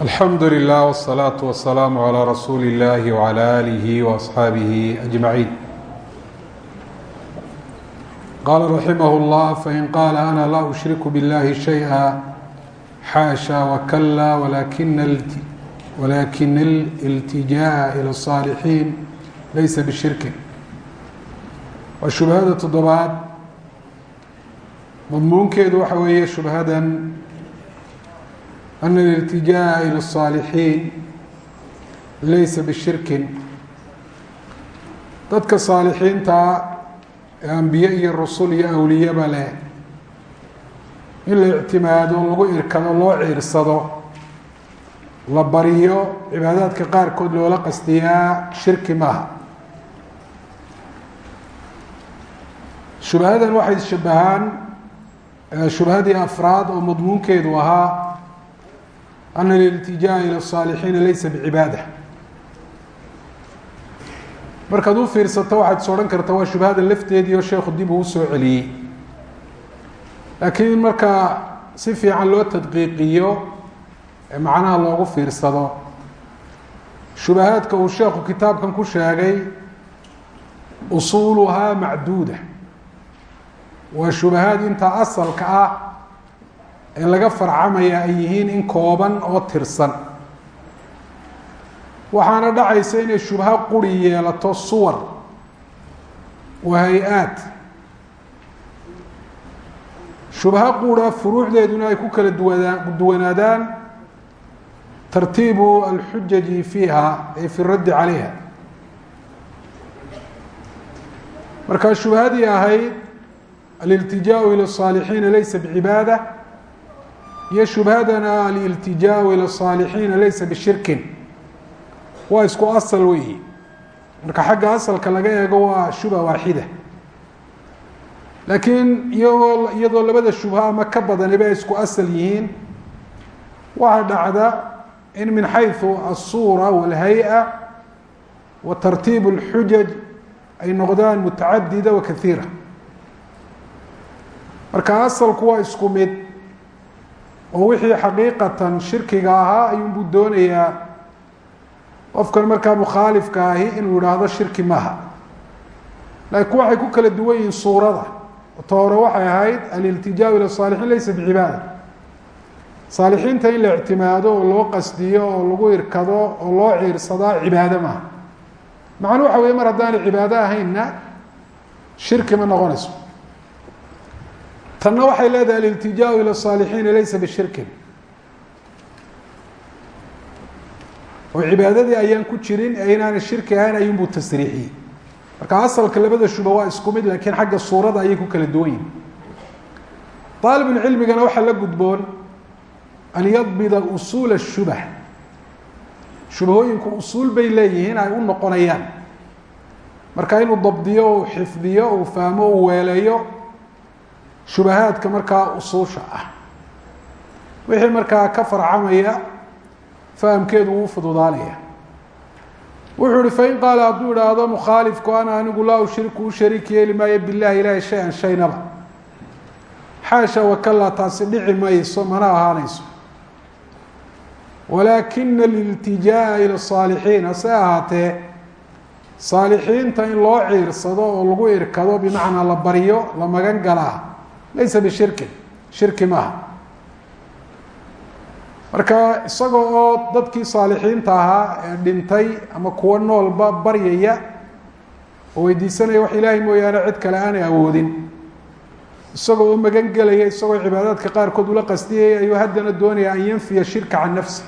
alxamdu lilah wالsalaaةu wasalaamu عalى rasuuli اllahi wعalى alihi وaصxaabihi أجmaعiin qaala raximah اllah fain qaala ana laa ushriku biاllahi shayئa xaasha wakala walakina اlاltijaaءa ilى الصاalixiin laysa bishirkin waa shubhada toddobaad madmuunkeedu waxa weeye shubhadan أن الاlتijاء ilى الصاalixiin laysa bishirkin dadka saalixiinta ee ambiye iyo rusul iyo awliyaba leh in la ictimaado lagu irkado loo ciirsado la bariyo cibaadaadka qaarkood loola qastiyaa shirki maaha shubhadan waxay shabahaan shubhadii afraad oo madmuunkeedu ahaa أن الاlتijاء ilى الصاalixiina laysa bcibaadة markaad u fiirsato waxaad is odhan karta waa shubhada lafteedii oo sheekhu dib uu usoo celiyey laakiin marka si fiican loo tadqiiqiyo ee macnaha loogu fiirsado shubahaadka uu sheekhu kitaabkan ku sheegay usuuluhaa macduuda waa shubahaad intaa asalka ah ee laga farcamaya ay yihiin in kooban oo tirsan. Waxaana dhacaysa inay shubha quri yeelato suwar wa hay'aad shubha qura furuuxdeeduna ay ku kala duwanaa duwanaadaan tartiibu alxujaji fiiha ee fi raddi calayha. Markaa shubhadii ahayd aliltijaau ila اsaalixiina laysa bicibaada iyo shubhadana aliltijaaءu ilى الصaalixiina laysa bishirkin waa isku asal weyi marka xagga asalka laga eego waa shubha waaxida laakiin iyagoo iyadoo labada shubha ama ka badaniba ay isku asal yihiin waxaa dhacda in min xayثu الsuura wاlhay-a wa tartiib اlxujaj ay noqdaan mutacadida wa kahiira marka asalku waa isku mid oo wixii xaqiiqatan shirkiga ahaa ayuunbuu doonayaa. Qofkan markaa mukhaalifka ahi inuu yidhaahdo shirki maha laakiin waxay ku kala duwan yihiin suurada. Ta hore waxay ahayd aliltijaau ila saalixiin laysa bicibaada saalixiinta in la ictimaado oo loo qasdiyo oo lagu irkado oo loo ciirsadaa cibaado maaha. Macnuu waxa weye mar haddaanay cibaado ahaynna shirki ma noqonayso tanna waxay leedahay aliltijaau ilى الصaalixiina laysa bishirkin oo cibaadadii ayaan ku jirin ee inaanay shirki ahayn ayuunbuu tasriixiyey marka asalka labada shuba waa isku mid laakiin xagga suurada ayay ku kala duwan yihin aalibulcilmigana waxaa la gudboon an yadbida usuula الshubh shubahooyinku usuul bay leeyihiin ay u noqonayaan marka inuu dabdiyo uu xifdiyo uu fahmo uu weeleeyo shubahaadka markaa usuusha ah. Wixii markaa ka farcamaya fahamkeedu wuu fududaanaya wuxuu uhi fain qaala hadduu idhaahdo mukhaalifku ana anigu laa ushriku u shariik yeeli maayo bilahi ilaahi shay-an shaynaba. Xaasha wakalla taasi dhici mayso mana ahaanayso. Walaakina aliltijaa'a ila saalixiin hase ahaatee saalixiinta in loo ciirsado oo lagu irkado bimacnaa la baryo la magan galaa laysa bishirkin shirki maaha. Marka isaga oo dadkii saalixiinta ahaa ee dhintay ama kuwo noolba baryaya oo weydiisanaya wax ilaahay mooyaane cid kale aanay awoodin isagoo oo magan gelaya isagoo cibaadaadka qaarkood ula qastiyaya ayuu haddana doonaya an yanfiya shirka can nafsi.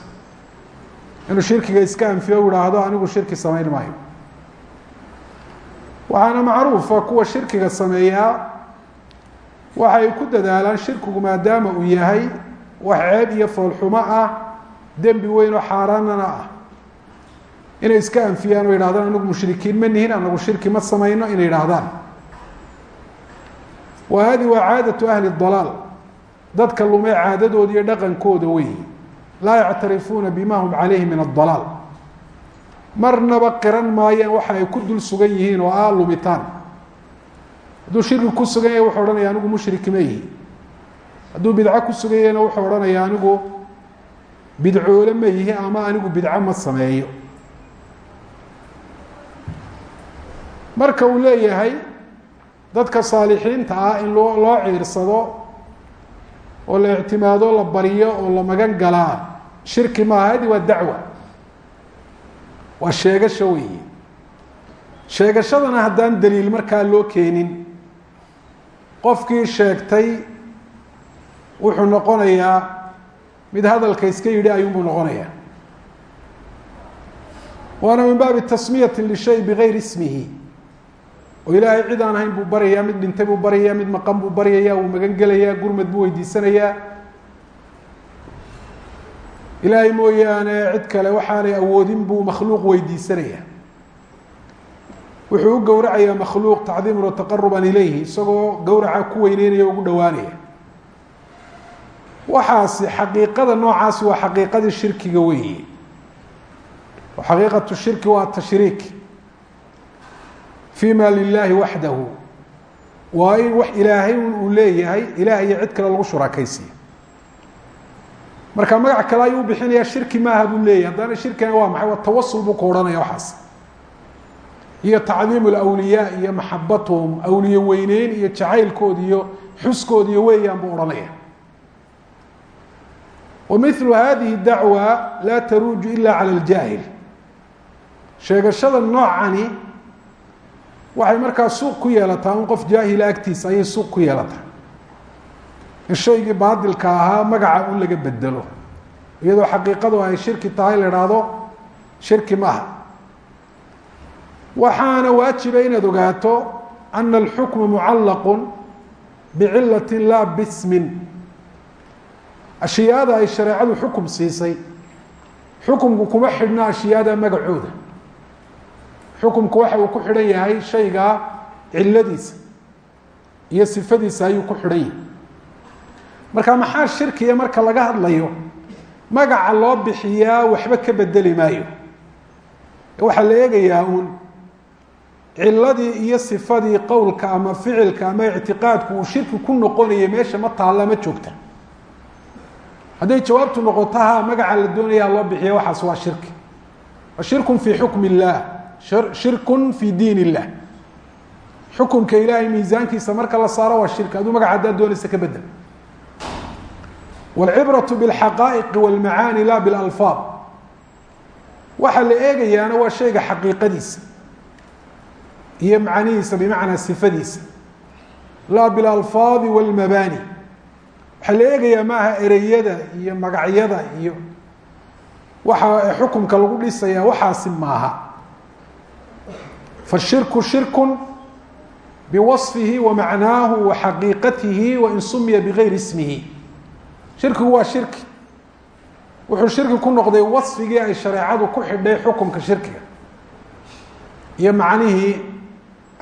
Inuu shirkiga iska anfiyo u ihaahdo anigu shirki samayn maayo. Waxaana macruufa kuwa shirkiga sameeyaa waxay ku dadaalaan shirkigu maadaama uu yahay wax ceeb iyo foolxumo ah dembi weyn oo xaaraanana ah. Inay iska anfiyaan oo yidhahdaan anagu mushrikiin ma nihin anagu shirki ma samayno inay yidhaahdaan. Wa hadi waa caadatu ahli dalaal dadka lumee caadadooda iyo dhaqankooda wey. Laa yactarifuuna bima hum calayhi min adalaal marnaba qiran maayaan waxa ay ku dul sugan yihiin oo ah lumitaan hadduu shirki ku sugan yahay wuxuu odhanaya anigu mushriki ma yihi. Hadduu bidco ku sugan yahayna wuxuu odhanaya anigu bidcoole ma yihi ama anigu bidco ma sameeyo. Marka uu leeyahay dadka saalixiinta ah in loo loo ciirsado oo la ictimaado la baryo oo la magan galaa shirki maaha hadi waa dacwa. Waa sheegasho weeye. Sheegashadana haddaan daliil markaa loo keenin qofkii sheegtay wuxuu noqonayaa mid hadalka iska yidhi ayuunbuu noqonayaa. Waana min baabi tasmiyati lishay bigayri ismihi. Oo ilaahay cid aan ahayn buu baryayaa mid dhintay buu baryayaa mid maqan buu baryayaa wuu magan gelayaa gurmad buu weydiisanayaa. Ilaahay mooyaane cid kale waxaanay awoodin buu makhluuq weydiisanayaa wuxuu u gowracayaa makhluuq tacdiiman wataqaruban ilayhi isagoo gowraca ku weyneynaya o ugu dhowaanaya. Waxaasi xaqiiqada noocaasi waa xaqiiqadii shirkiga weeye. Oo xaqiiqatu shirki waa tashriik. Fi ma lilahi waxdahu waa in wax ilaahay uu leeyahay ilaah iyo cid kale lagu shurakaysiya marka magac kale ayuu ubixinaya shirki maaha buu leeyahy haddana shirkina waa maxay? Waa tawasul buu ka odhanaya waxaas iyo tacdiim lawliyaa iyo maxabatuhum awliye weyneyn iyo jacaylkood iyo xuskood iyo weeyaan buu odhanaya. Wa milu hadihi dacwa laa taruuju ila cala ljaahil sheegashada noocani waxay markaa suuq ku yeelataa in qof jaahila agtiisa ayay suuq ku yeelataa. In shaygii baadilka ahaa magaca un laga bedelo iyadoo xaqiiqadu ay shirki tahay la idhaahdo shirki maaha waxaana waajiba inaad ogaato ana alxukma mucallaqu bicilati la bismin. Ashyaada ay shareecadu xukum siisay. Xukumku kuma xidhna ashyaada magacooda. Xukumku waxa uu ku xidhan yahay shaygaa ciladiisa iyo sifadiisa ayuu ku xidhan yahay. Marka maxaa shirkiya marka laga hadlayo? Magaca loo bixiyaa waxba ka bedeli maayo. Waxaa la eegayaa uun ciladii iyo sifadii qowlka ama ficilka ama ictiqaadku uu shirki ku noqonayay meesha ma taalla ma joogta. Hadday jawaabtu noqoto magaca la doonaya loo bixiya waxaas waa shirki. Shirkun fii xukmi illaah shirkun fii diin illah. Xukunka ilaahay miisaankiisa marka la saaro waa shirki aduu magaca haddaad doonaysa ka bedel. Walcibratu bilxaqaa'iqi walmacaani laa bilalfaad waxaa la eegayaana waa shayga xaqiiqadiisa iyo macanihiisa bimacnaa sifadiisa. Laa bilalfaadi wاlmabaani waxaa la eegayaa maaha ereyada iyo magacyada iyo waxa xukumka lagu dhisaya waxaasi maaha. Fashirku shirku biwaصfihi wa macnaahu wa xaqiiqatihi wain sumiya bigayri ismihi. Shirkigu waa shirki. Wuxuu shirki ku noqday wasfigii ay shareecadu ku xidhay xukumka shirkiga iyo macnihii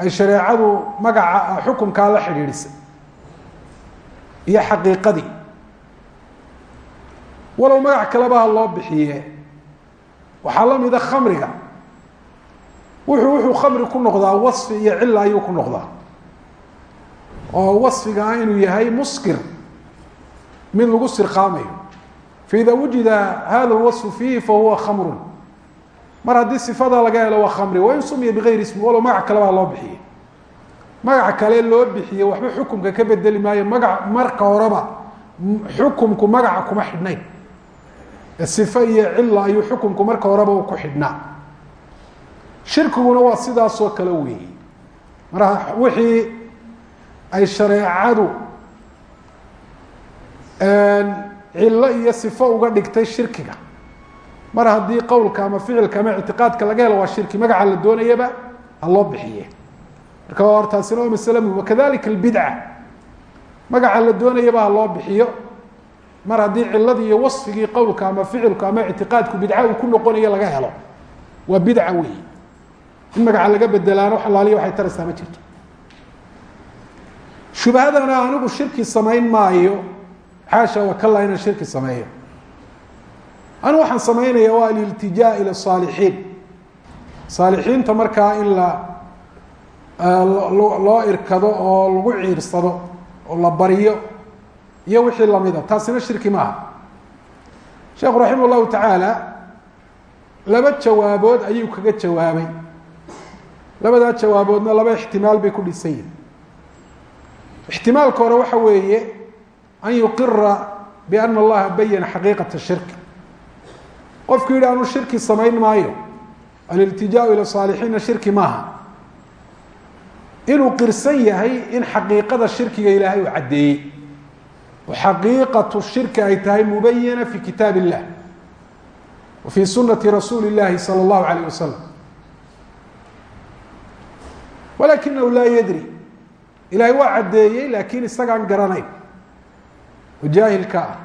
ay shareecadu magaca xukumkaa la xidhiidhisay iyo xaqiiqadii. Walow magac kaleba ha loo bixiye waxaa la mida khamriga. Wuxuu wuxuu khamri ku noqdaa wasfi iyo cila ayuu ku noqdaa. Oo wasfiga ah inuu yahay muskir mid lagu sirqaamayo. Faida wujida hada lwaصfu fiihi fahuwa khamru mar haddii sifada laga helo waa khamri wain sumiya bigayri ismi walow magac kalebaa loo bixiye magac kale loo bixiye waxba xukumka ka bedeli maayo magac marka horeba xukumku magaca kuma xidhnayn sife iyo cila ayuu xukumku marka horeba ku xidhnaa. Shirkiguna waa sidaasoo kale weeye mar wixii ay shareecadu cilo iyo sifo uga dhigtay shirkiga mar haddii qowlka ama ficilka ama ictiqaadka laga helo waa shirki magaca la doonayaba ha loo bixiye. Marka hortaasina waa masale muhiim wakadalika albidca magaca la doonayaba ha loo bixiyo. Mar haddii ciladii iyo wasfigii qowlka ama ficilku ama ictiqaadku bidca uu ku noqonayo laga helo. Waa bidca wey in magaca laga bedelaano wax alaaliya waxay taraysaa ma jirto. Shubhadana anigu shirki samayn maayo. Xaasha wakala inaan shirki sameeyo anu waxaan samaynaya waa aliltijaa ila saalixiin. Saalixiinta markaa in la loo irkado oo lagu ciirsado oo la baryo iyo wixii lamida taasina shirki maaha sheekhu raximah llahu tacaala laba jawaabood ayuu kaga jawaabay. Labadaa jawaaboodna laba ixtimaal bay ku dhisan yihiin ixtimaalka hore waxa weeye an yuqira biana allaha bayana xaqiiqata shirki qofku yidhi anu shirki samayn maayo aliltijaau ila saalixiina shirki maaha inuu qirsan yahay in xaqiiqada shirkiga ilaahay uu caddeeyey oo xaqiiqatu shirki ay tahay mubayana fi kitaab illah wa fi sunati rasuuli اllahi salى اllahu alayh wasalam walakinahu laa yadri ilahay waa caddeeyey laakiin isagaan garanayn oo jaahilka ah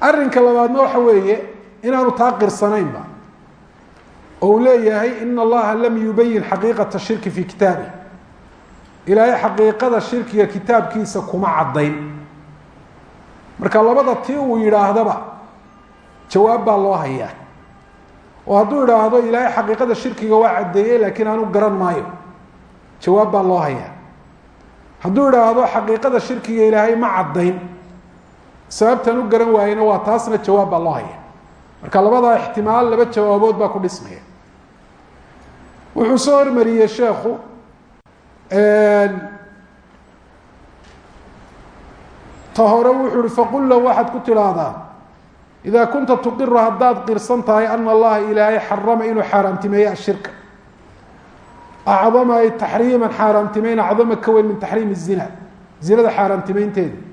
arrinka labaadna waxa weeye inaanu taa qirsanaynba oo uu leeyahay in allaha lam yubayin xaqiiqata shirki fi kitaabih ilaahay xaqiiqada shirkiga kitaabkiisa kuma caddayn. Marka labada tii uu yidhaahdaba jawaab baa loo hayaa. Oo hadduu idhaahdo ilaahay xaqiiqada shirkiga waa caddeeyey laakiin aanu garan maayo. Jawaab baa loo hayaa. Hadduu idhaahdo xaqiiqada shirkiga ilaahay ma caddayn sababtan u garan waayena waa taasna jawaab baa loo haya marka labadaa ixtimaal laba jawaabood baa ku dhismaya wuxuu soo hormariyey sheekhu ta wuxuu uhi faqul waxaad ku tidhaahdaa idaa kunta tuqiru haddaad qirsan tahay ana allaha ilaahay xarama inuu xaaraamtimeeye ashirka. Acdama ay taxriiman xaaraamtimeyn acdama ka weyn min taxriim الzina zinada xaaraamtimeynteeda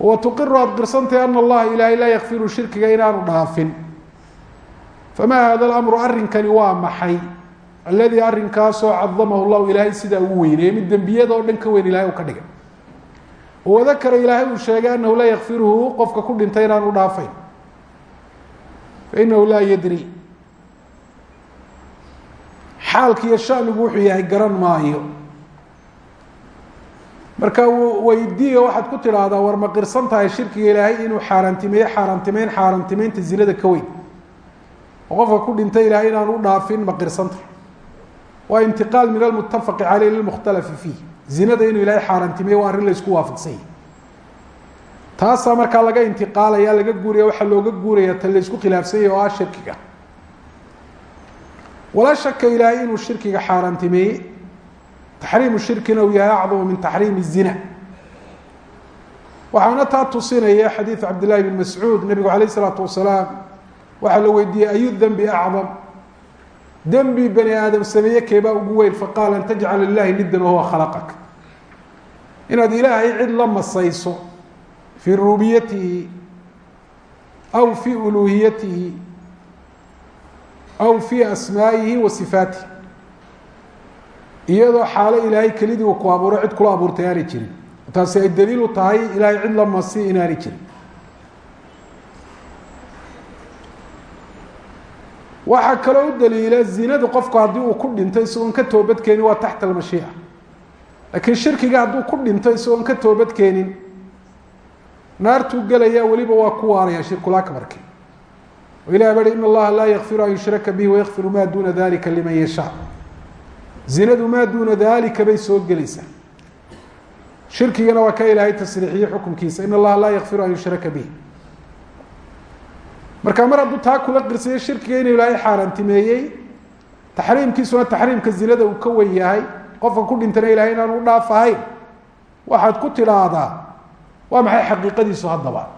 wa tuqiru aada qirsantahay ana allaha ilaahay laa yakfiru shirkiga inaanu dhaafin. Famaa hada lamru arrinkani waa maxay? Alladii arrinkaasoo cadamahu llahu ilaahay sidaa ugu weyneeye mid dembiyada oo dhan ka weyn ilahay u ka dhigay. Wadakara ilaahay uu sheegay anahu laa yakfiruhu qofka ku dhintay inaanu dhaafayn. Fainahu laa yadri. Xaalki iyo shanigu wuxuu yahay garan maayo marka weydiiya waxaad ku tidhaahdaa war ma qirsan tahay shirkiga ilaahay inuu xaaraantimeeye xaaraantimeyn xaaraantimeynta zinada ka weyn. Oo qofka ku dhintay ilaahay inaanu dhaafin ma qirsan tahay waa intiqaal min almutafaqi caleyh lilmukhtalafi fiih. Zinada inuu ilaahay xaaraantimeeye waa arrin la isku waafaqsan yahy taasaa markaa laga intiqaalaya laga guuraya waxaa looga guuraya ta la isku khilaafsan yahy oo ah shirkiga. Walaa shaka ilaahay inuu shirkiga xaaraantimeeyey taxriimu shirkina uu yahay acdamu min taxriimi zina. Waxaana taa tusinaya xadiidu cabdillahi bn mascuud nebigu alayh isalaatu wasalaam waxaa la weydiiyey ayu dembi acdam dembi bani aadam sameeye keebaa ugu weyn faqaal an tajcala lilahi nidan wahuwa khalaqak. Inaad ilaahay cid la masayso fii rububiyatihi aw fii uluuhiyatihi aw fii asmaa'ihi wa sifaatihi iyadoo xaalo ilaahay kelidii uu ku abuuro cid kula abuurtay aanay jirin. Taasi ay daliil u tahay ilaahay cid la masi inaanay jirin. Waxaa kaloo u daliila zinada qofku haddii uu ku dhinto isagoon ka toobadkeenin waa taxta almashiica laakiin shirkiga hadduu ku dhinto isagoon ka toobadkeenin naartuu gelaya weliba waa ku waaraya shirkulakbarki oo ilahi bari in allaha laa yakfiru an yushraka bihi wayakfiru ma duna dalika liman yashaa zinadu maa duuna dalika bay soo gelaysaa. Shirkigana waa ka ilaahay tasriixiyey xukunkiisa. In allaha laa yakfiru an yushraka bih marka mar hadduu taa kula qirsayo shirkiga inuu ilaahay xaaraantimeeyey taxriimkiisuna taxriimka zinada uu ka wen yahay qofka ku dhintana ilahay inaan u dhaaf waxaad ku tidhaahdaa waa maxay xaqiiqadiisu haddaba?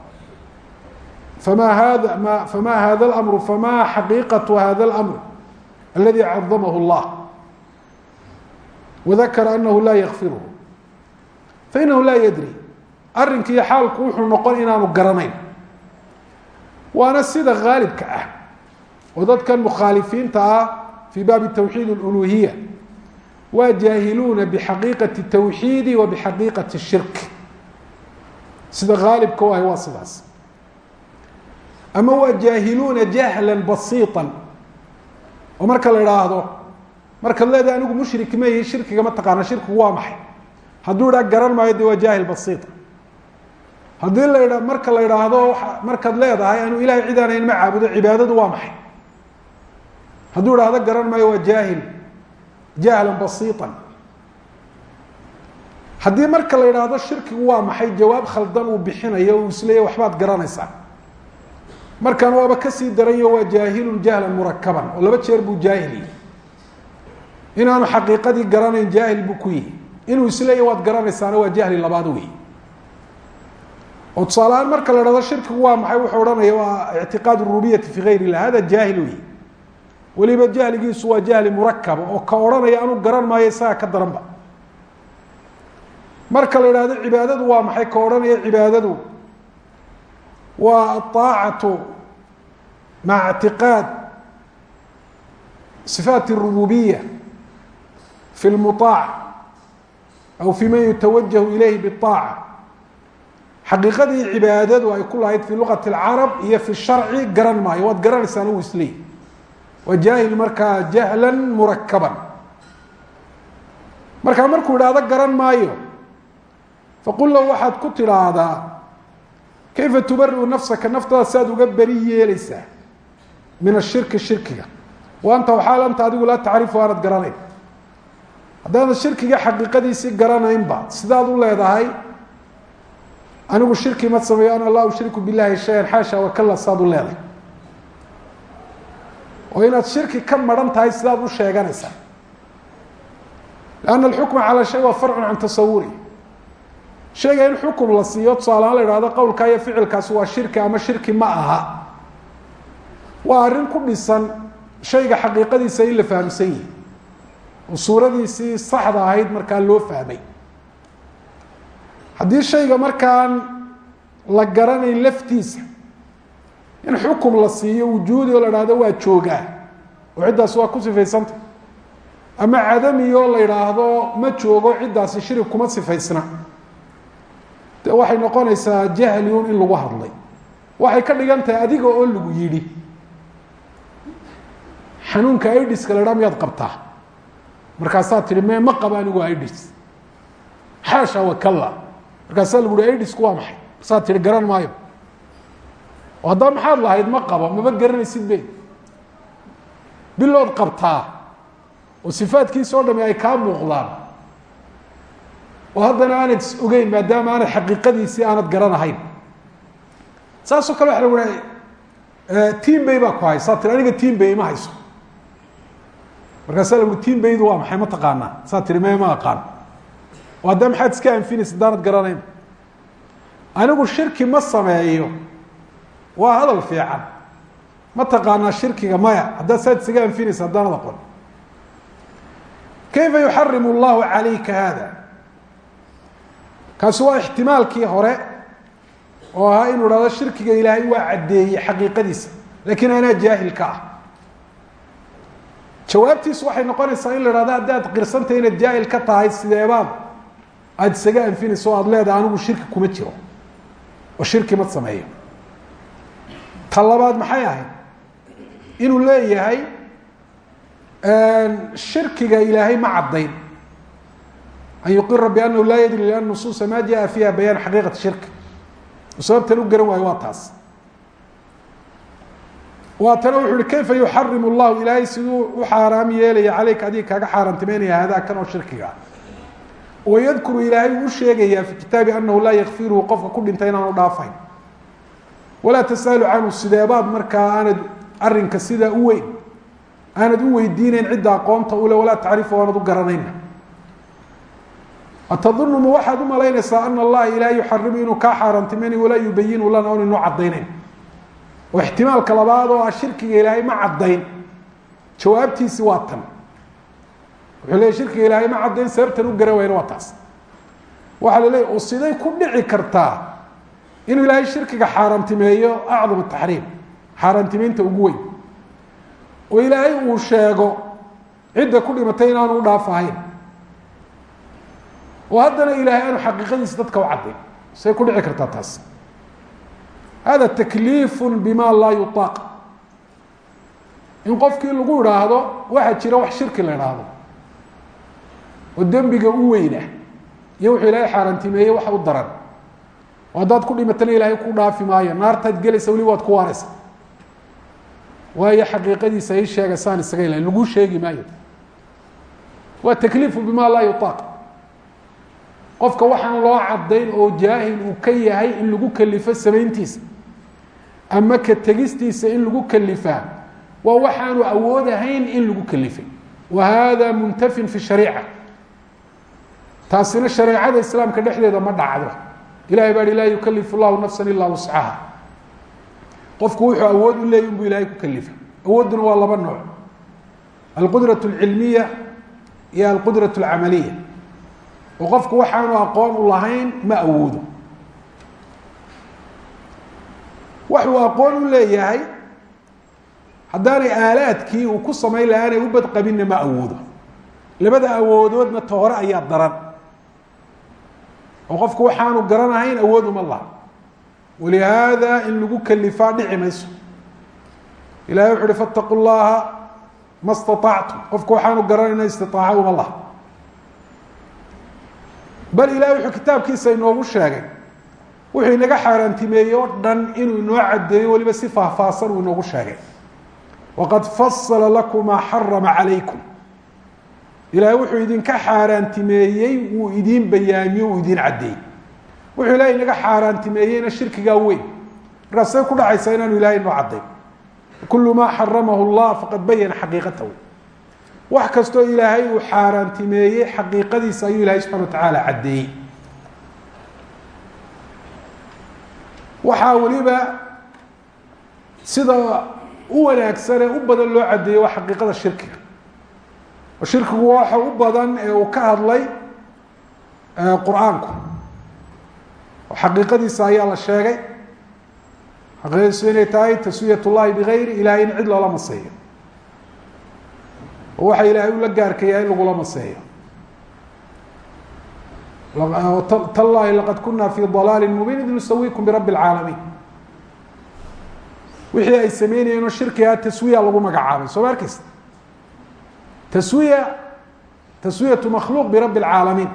Fama hada ma fama hada lmru fama xaqiiqatu hada اlmr aladi cadamahu اllah wadakara anahu laa yakfiruhu fainahu laa yadri arrinkiiyo xaalku wuxuu noqon inaanu garanayn waana sida haalibka ah oo dadkan mukhaalifiinta ah fii baabi tawxiid اluluhiya waa jaahiluuna bixaqiiqati الtawxiidi wa bixaqiiqati الshirk sida haalibka u ahy waa sidaas ama waa jaahiluuna jahla basiiطa oo marka la idhaahdo markaad leedahay anigu mushrik ma ihi shirkiga ma taqaana shirkigu waa maxay? Hadduu idhaa garan maayo de waa jaahil basiita haddii la dha marka la idhaahdo markaad leedahay anu ilahay cid ma caabudo cibaadadu waa maxay? Hadduu idhaahdo garan maayo waa jaahil jahla basiiطa haddii marka la yidhaahdo shirkigu waa maxay jawaab khaldan uu bixinayo uu isleeya waxbaad garanaysaa. Markan waaba ka sii darayo waa jaahilun jahlan murakaban oo laba jeer buu jaahili inaanu xaqiiqadii garanayn jaahil buu ku yihi inuu isleeya waad garanaysaana waa jahli labaad wey oo tusaaleahaan marka la dhahdo shirkigu waa maxay wuxuu odhanaya waa ictiqaad urububiyati fi gayr illah. Hada jaahil wey weliba jahligiisu waa jahli murakaba oo ka odhanaya anuu garan maayo isaga ka daranba. Marka la idhahdo cibaadadu waa maxay ka odhanaya cibaadadu waa aطaacatu maca ictiqaad sifaat rububiya fi اlmuطaac aw fi man yutawajahu ilayhi bالطaaca xaqiiqadii cibaadadu ay ku lahayd fi luqati اlcarab iyo fi sharci garan maayo waad garanaysaan u isleey waa jaahil markaa jahla murakaban markaa markuu idhaahdo garan maayo faqul lahu waxaad ku tidhaahdaa kayfa tubariu nafsaka naftaada saad uga beri yeelaysaa min ashirki shirkiga wa anta waxaal anta adigu laa tacrifu aanad garanayn haddaanad shirkiga xaqiiqadiisii garanaynba sidaad u leedahay anigu shirki ma sameeyo ana laa ushriku billahi shayan xaasha wakala saad u leedahay. Oo inaad shirki ka maran tahay sidaad u sheeganaysaa. Lanna alxukma cala shay waa farcun can tasawuri. Shayga in xukum la siiyo tusaalehaan la ihahdo qowlkaa iyo ficilkaasi waa shirki ama shirki ma aha. Waa arrin ku dhisan shayga xaqiiqadiisa in la fahamsan yihi suuradiisii saxda ahayd markaa loo fahmay. Haddii shayga markaan la garanayn laftiisa in xukum la siiyo wujuudi oo la dhahdo waa joogaa oo ciddaasi waa ku sifaysanta. Ama cadami oo la yidhaahdo ma joogo ciddaasi shirig kuma sifaysna. De waxay noqonaysaa jahliun in lagu hadlay. Waxay ka dhigan tahay adiga oo lagu yidhi. Xanuunka idiska la dhaa miyaad qabtaa markaasaa tihi me ma qaba anigu idis xaasha wakalla. Markaasaa lagu uhi idisku waa maxay? Markaasaa tihi garan maayo. Oo haddaa maxaad lahayd ma qabo maba garanaysid be bilood qabtaa oo sifaadkiisa o dhami ay kaa muuqdaan oo haddana aanad ogeyn maadaama aanad xaqiiqadiisii aanad garanahayn saasoo kale waxa lagu ha teambay baa ku haysaa. Tiri aniga teambay ima hayso markaasaa lagu teambaydu waa maxay ma taqaanaa? Saa tiri me ma aqaan. Oo haddaa maxaad iska anfinaysa haddaanad garanayn. Anigu shirki ma sameeyo. Waa hadal fiican. Ma taqaanaa shirkiga maya. Haddaad saad isaga anfinaysa haddaanad aqoon. Kayfa yuxarimu allahu calayka hada kaasi waa ixtimaalkii hore oo ahaa inuu hahdo shirkiga ilaahay waa caddeeyey xaqiiqadiisa. Laakiin anaa jaahil ka ah jawaabtiisu waxay noqonaysaa in la hahdo haddaad qirsantay inaad jaahil ka tahay sideebaad aada isaga anfinayso o aada leedahay anigu shirki kuma jiro. Oo shirki ma sameeyo. Ta maxay ahayd? Inuu leeyahay shirkiga ilaahay ma caddayn. An yuqira bianahu laa yadri lian nusuusa ma jaa fiiha bayaan xaqiiqati shirki sababtan u garan waayo waa taas waatana wuxu uhi kayfa yuxarimu llahu ilaahay siduu u xaaraam yeelaya caleyka adiga kaaga xaaraantimeynaya hadaa kan oo shirkiga? Wayadkuru ilaahay uu u sheegayaa fi kitaabi anahu laa yakfiruhu qofka ku dhintay inaanu dhaafayn. Walaa tas'alu canhu sideebaad markaa aanad arinka sidaa u weyn aanad u weydiineyn cidda aqoonta ule walaa tacrifu aanad u garanayna. Atadunu ma waxaad u malaynaysaa ana allaha ilaah yuxarimu inuu kaa xaaraantimeynay walaa yubayinu lana on inoo caddaynayn. oo ixtimaalka labaad oo ah shirkiga ilaahay ma caddayn. Jawaabtiisi waa tan. Wuxuu leeyay shirkiga ilaahay ma caddayn sababtan u garan wayna waa taas. Waxaa la leeyay siday ku dhici kartaa inuu ilaahay shirkiga xaaraantimeeyo acdam taxriim xaaraantimeynta ugu weyn. Oo ilaahay uu sheego cidda ku dhimatay inaanu u dhaaf ahayn oo haddana ilaahay aanu xaqiiqadiisa dadka u caddayn. Say ku dhici kartaa taas hada takliif bima laa yuطaaq in qofkii lagu idhaahdo waxaa jira wax shirki la idhaahdo oo dembiga u weyna iyo wuxuu ilaahay xaaraantimeeyey wax u daran oo haddaad ku dhimatana ilaahay ku dhaafi maayo naartaad gelaysa weli waad ku waaraysa waayo xaqiiqadiisa ay sheegaysaan isaga ilahay laguu sheegi maayo waa takliifu bima laa yuطaaq qofka waxaan loo cadayn oo jaahil uu ka ama ka tegistiisa in lagu kalifaa waa waxaanu awoodahayn in lagu kalifay wa hada muntafin fi shariica taasina shareecada islaamka dhexdeeda ma dhacdo ilahay baa hi laa yukalifu llahu nafsa ilaa wuscaha qofku wuxuu awood u leeyay inbuu ilahay ku kalifa awoodduna waa laba nooc alqudraة اlcilmiya iyo alqudraة اlcamaliya oo qofku waxaanu aqoon u lahayn ma awoodo Waxuu aqoon u leeyahay haddaanay aalaadkii uu ku samayn laha aanay u badqabinna ma awoodo. Labada awoodoodna ta ayaa daran. Oo qofku waxaanu garanahayn awood uma laha. Walihaada in lagu kalifaa dhici mayso. Ilahay wuxu uhi faاtaqu llaha ma staطactum qofku waxaanu garanayna istiaaca uma laha. Bal ilahay wuxuu kitaabkiisa inoogu sheegay wuxuu inaga xaaraantimeeyey dhan inuu inoo cadeeyo weliba si faahfaahsan uu inoogu sheegay. Waqad fasala lakum maa xarama calaykum. Ilaahay wuxuu idinka xaaraantimeeyey wuu idiin bayaamiye uu idiin caddeeyey. Wuxuu ilahay inaga xaaraantimeeyeyna shirkigaa weyn. Markaasay ku dhacaysaa inaanu ilahay inoo caddayn kulu maa xaramahu llah faqad bayana xaqiiqatahu. Wax kastoo ilaahay uu xaaraantimeeyey xaqiiqadiisa ayuu ilahay subxana wa tacaala caddeeyey waxaa weliba sida u wanaagsan ee u badan loo caddeeyey waa xaqiiqada shirkiga. Oo shirkigu waxa u badan ee uu ka hadlay qur'aanku. Oo xaqiiqadiisa ayaa la sheegay. Xaqiiqadiisu inay tahay taswiyat llahi bigayri in cid loola maseeyo. Oo waxa ilaahay ula gaarkayaa in lagula maseeyo tallahi laqad kuna fi dalaali mubiin id nusawikum birabbi اlcaalamiin wixii ay sameynayeen oo shirkigaa taswiya lagu magacaabay. Soo ma arkeysa taswiya taswiyatu makhluuq birabbi اlcaalamiin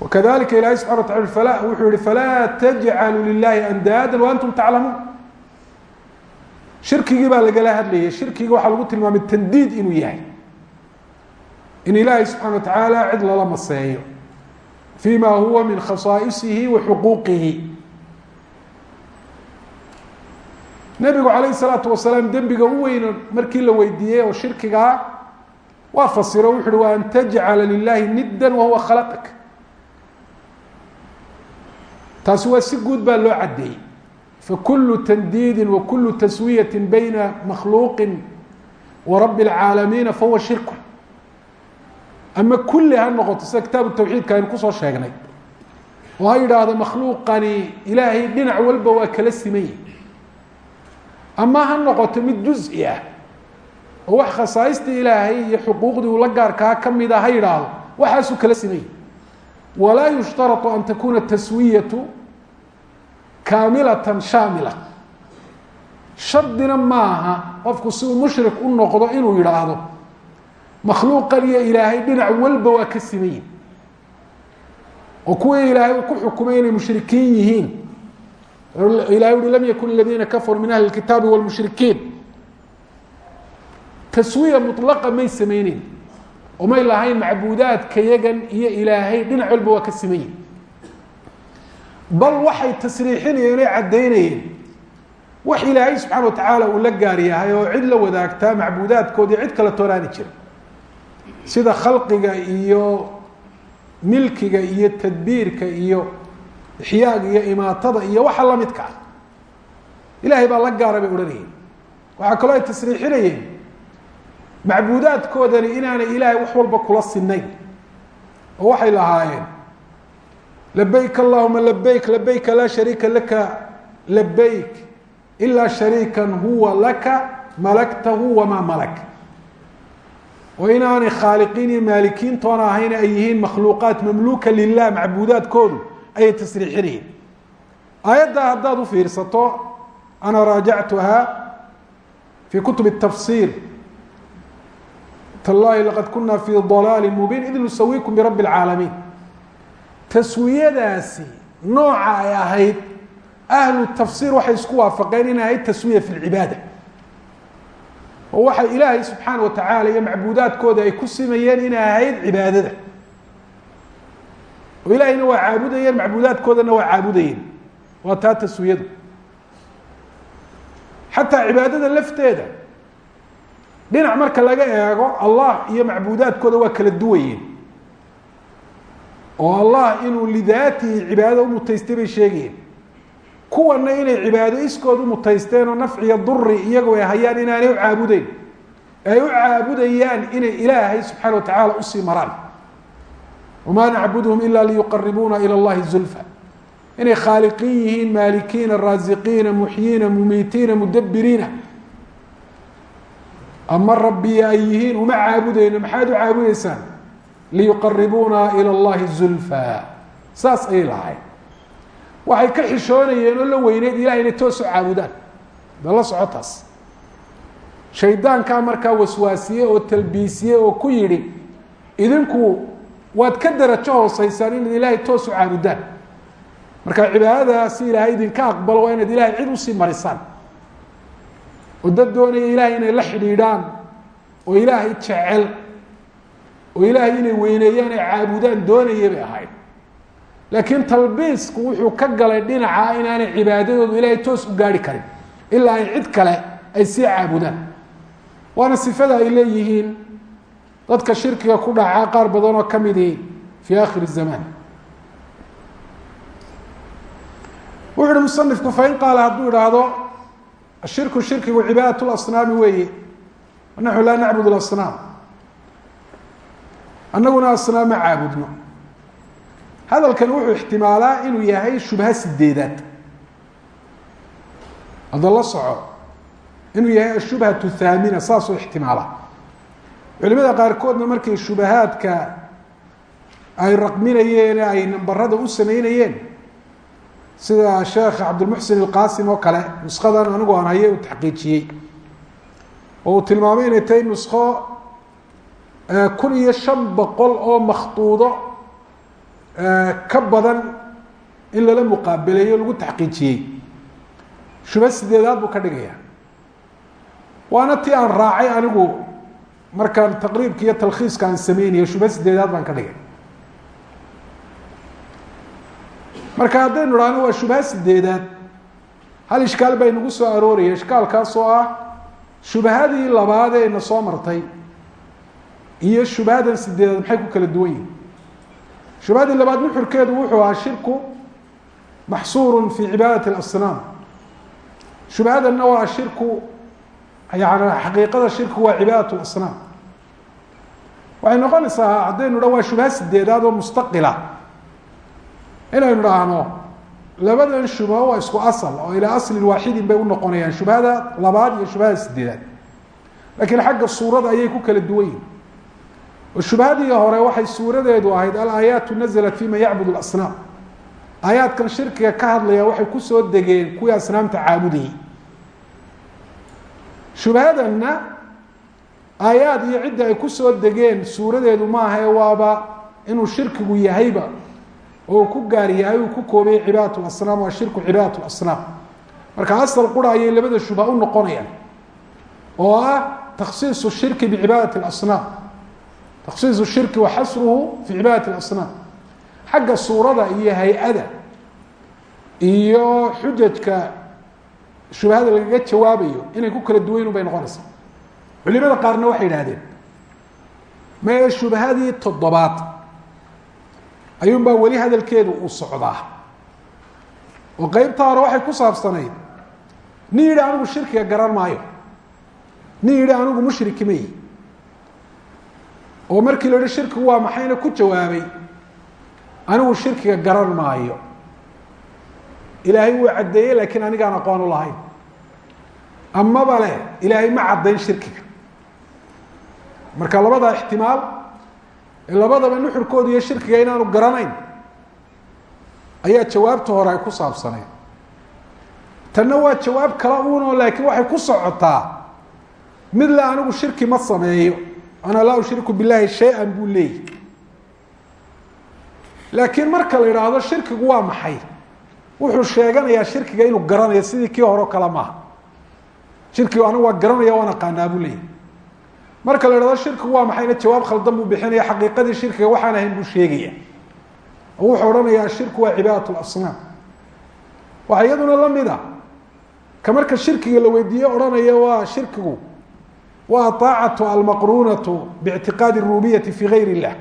wakadalika ilahi subxana wa taala fala wuxuu yihi falaa tajcaluu lilahi andaada waantum taclamuun shirkigii baa lagala hadlayay. Shirkiga waxaa lagu tilmaamay tandiid inuu yahay in ilaahay subxana wa tacaala cid lala maseeyo fi ma huwa min khasaaisihi wa xuquuqihi. Nebigu calayh salaatu wasalaam dembiga u weyn markii la weydiiyey oo shirkigaa waa fasiro wuxu uhi wa an tajcala lilahi nidda wahuwa khalaqak. Taasi waa si guud baa loo caddeeyey. Fakulu tandiidi wakulu taswiyati bayna makhluuqi wa rabbi اlcaalamiina ama kulli ha noqoto sida kitaabu tawxiidka aynu ku soo sheegnay oo ha yidhaahdo makhluuqani ilaahay dhinac walba waa kala simanye ama ha noqoto mid juzi ah oo wax khasaaistii ilaahay iyo xuquuqdii uu la gaarkaa ka mida ha yidhaahdo waxaasuu kala simanye walaa yushtarau an takuna taswiyatu kaamilatan shaamila. Shardina maaha qofku si uu mushrik u noqdo inuu yidhaahdo makhluuqan iyo ilaahay dhinac walba waa ka simayin oo kuwii ilaahay uu ku xukumay inay mushrikiin yihiin. Ilahay uhi lam yakun aladiina kafaruu min ahli اkitaabi wاlmushrikiin taswiya mulaqa may sameyneyn oo may lahayn macbuudaadka yagan iyo ilaahay dhinac walba waa ka simayin bal waxay tasriixinayeen oy caddaynayeen. Wax ilaahay subxaana wa tacaala uu oo cid la wadaagtaa macbuudaadkoodii cid kale toonaani jira sida khalqiga iyo milkiga iyo tadbiirka iyo ixyaaga iyo imaatada iyo waxa la midka ah. Ilaahay baa la gaara bay odhanayeen waxaa kaloo ay tasriixinayeen macbuudaadkoodani inaanay ilaahay wax walba kula sinayn oo waxay lahaayeen labayk allahuma labayk labayka laa shariika laka labayk ilaa shariikan huwa laka malaktahu wamaa malak oo inaanay khaaliqiin iyo maalikiintoona ahayna ay yihiin makhluuqaat mamluuka lilah macbuudaadkoodu ayay tasriixinayeen aayaddaa haddaad u fiirsato ana raajactuha fi kutub الtafsir tallahi laqad kuna fi ضalaali mubiin id nusawikum birabbi اlcaalamiin taswiyadaasi nooca ay ahayd ahlu tafsiir waxay isku waafaqeen inay ahayd taswiya fi lcibaada oo waxay ilaahay subxaana wa tacaala iyo macbuudaadkooda ay ku simayeen inay ahayd cibaadada. Oo ilaahayna waa caabudayeen macbuudaadkoodana waa caabudayeen. Waa taa taswiyadu. Xataa cibaadada lafteeda dhinac marka laga eego allah iyo macbuudaadkooda waa kala duwayeen. Oo allah inuu lidaatihi cibaadada umutaystay bay sheegayeen kuwana inay cibaado iskood umutaysteen oo nafciyo duri iyagu ay hayaan inaanay u caabudeyn ay u caabudayaan inay ilaahay subxaana watacaala u sii maraan. Wamaa nacbudhum ila liyuqaribuuna ila llahi zulfa. Inay khaaliqiin yihiin maalikiina raasiqiina muxyiina mumiitiina mudabiriina ama rabbiya ay yihiin uma caabudeyno maxaad u caabudeysaan liyuqaribuuna ila llahi zulfa. Saas ayay lahayd waxay ka xishoonayeen oo la weyneyd ilahay inay toos u caabudaan. Da la socotaas? Shaydaankaa markaa waswaasiye oo talbiisiye oo ku yidhi idinku waad ka darajo hooseysaan inaad ilaahay toos u caabudaan. Marka cibaadada si ilaahay idinka aqbalo waa inaad ilahay cid u sii marisaan. Oo dad doonaya ilaahay inay la xidhiidhaan oo ilaahay jecel oo ilaahay inay weyneeyaan ay caabudaan doonaya bay ahayd laakiin talbiisku wuxuu ka galay dhinaca inaanay cibaadadoodu ilaahay toos u gaarhi karin ilaa ay cid kale ay sii caabudaan. Waana sifada ay leeyihiin dadka shirkiga ku dhacaa qaar badan oo ka midii fii akhiri zamaan wuxu uhi musanifku fain qaala hadduu idhaahdo ashirku shirkigu cibaadat lasnaami weeye naxnu laa nacbud lasnaam annaguna asnaam ma caabudno hadalkani wuxuu ixtimaalaa inuu yahay shubha sideedaad. Hadda la soco inuu yahay ashubhatu thaamina saasuu ixtimaala culimada qaarkoodna markay shubahaadka ay raqminayeen ay nambarada u sameynayeen sida sheekh cabdilmuxsin ilqasim oo kale nuskadan anigu aan haye uu taxqiijiyey. Oo uu tilmaamay inay tahay nusko kun iyo shan boqol oo makhduudo ka badan in lala muqaabeleeyo lagu taxqiijiyey. Shubha sideedaad buu ka dhigaya. Waana ti aan raacay anigu markaan taqriibka iyo talkhiiska aan sameynaya shubha sideedaad baan ka dhigay. Marka haddaynu idhahno waa shubha sideedaad hal ishkaal baa inagu soo arooraya ishkaalkaas oo ah shubhadii labaad ee ina soo martay iyo shubhadan sideedaad maxay ku kala duwan yihiin shubhadii labaad nuxurkeedu wuxuu ahaa shirku maxsuuru fi cibaadati اlasnaam shubhadanna waa shirku yani xaqiiqada shirku waa cibaadat اlasnaam waxay noqonaysaa haddaynu dhan waa shubha sideedaad oo mustaqila. Inaynu dhahno labadan shubho waa isku asal oo ilaa aslin waaxidin bay unoqonayaan shubhada labaad iyo shubhada sideedaad. Lakiin xagga suurada ayay ku kala duwan yihiin shubhadii hore waxay suuradeedu ahayd alaayaatu naزlat fi man yacbud اasnaam aayaadkan shirkiga ka hadlaya waxay kusoo degeen kuwii asnaamta caabudayay shubhadanna aayaad iyo cidda ay kusoo degeen suuradeedu maahae waaba inuu shirkigu yahayba oo uu ku gaar yahay uu ku koobay cibaadat اasnaam waa shirku cibaadat اasnaam marka asal qura ayay labada shubha u noqonayaan oo ah takhsiiص shirki bicibaadati اasnaam takhsiiص shirki wa xasruhu fi cibaadati اasnaam xagga suurada iyo hay'ada iyo xujajka shubhada lagaga jawaabayo inay ku kala duwayn bay noqonaysaa. Culimada qaarna waxay idhahdeen mee shubhadii toddobaad ayuun baa weli hadalkeedu uu socdaa. Oo qeybta hore waxay ku saabsanayd nin yidhi anigu shirkiga garan maayo. Nin yidhi anigu mushriki mayi oo markii la yihi shirkigu waa maxayna ku jawaabay anigu shirkiga garan maayo. Ilaahay wuu caddeeyey laakiin anigaan aqoon u lahayn. Amaba leh ilaahay ma caddayn shirkiga. Marka labada ixtimaal ee labadaba nuxurkoodu iyo shirkiga inaanu garanayn ayaa jawaabta hore ay ku saabsanayd tanna waa jawaab kala uunoo laakiin waxay ku socotaa mid le anigu shirki ma sameeyo ana laa ushriku billahi shay-an buu leeyahy laakiin marka la idhaahdo shirkigu waa maxay? Wuxuu sheeganayaa shirkiga inuu garanayo sidii kii hore o maaha. Shirkigu anigu waa garanaya waan aqaanaa buu leeyahy marka la idhahdo shirkigu waa maxayna jawaab khaldan buu bixinaya xaqiiqadii shirkiga waxaan ahayn buu sheegaya wuxuu odhanayaa shirku waa cibaadat lasnaam waxaa iyaduna la mid a ka marka shirkiga la weydiiye odhanaya waa shirkigu waa aacatu almaqruunatu biictiqaadi rububiyati fi gayr illah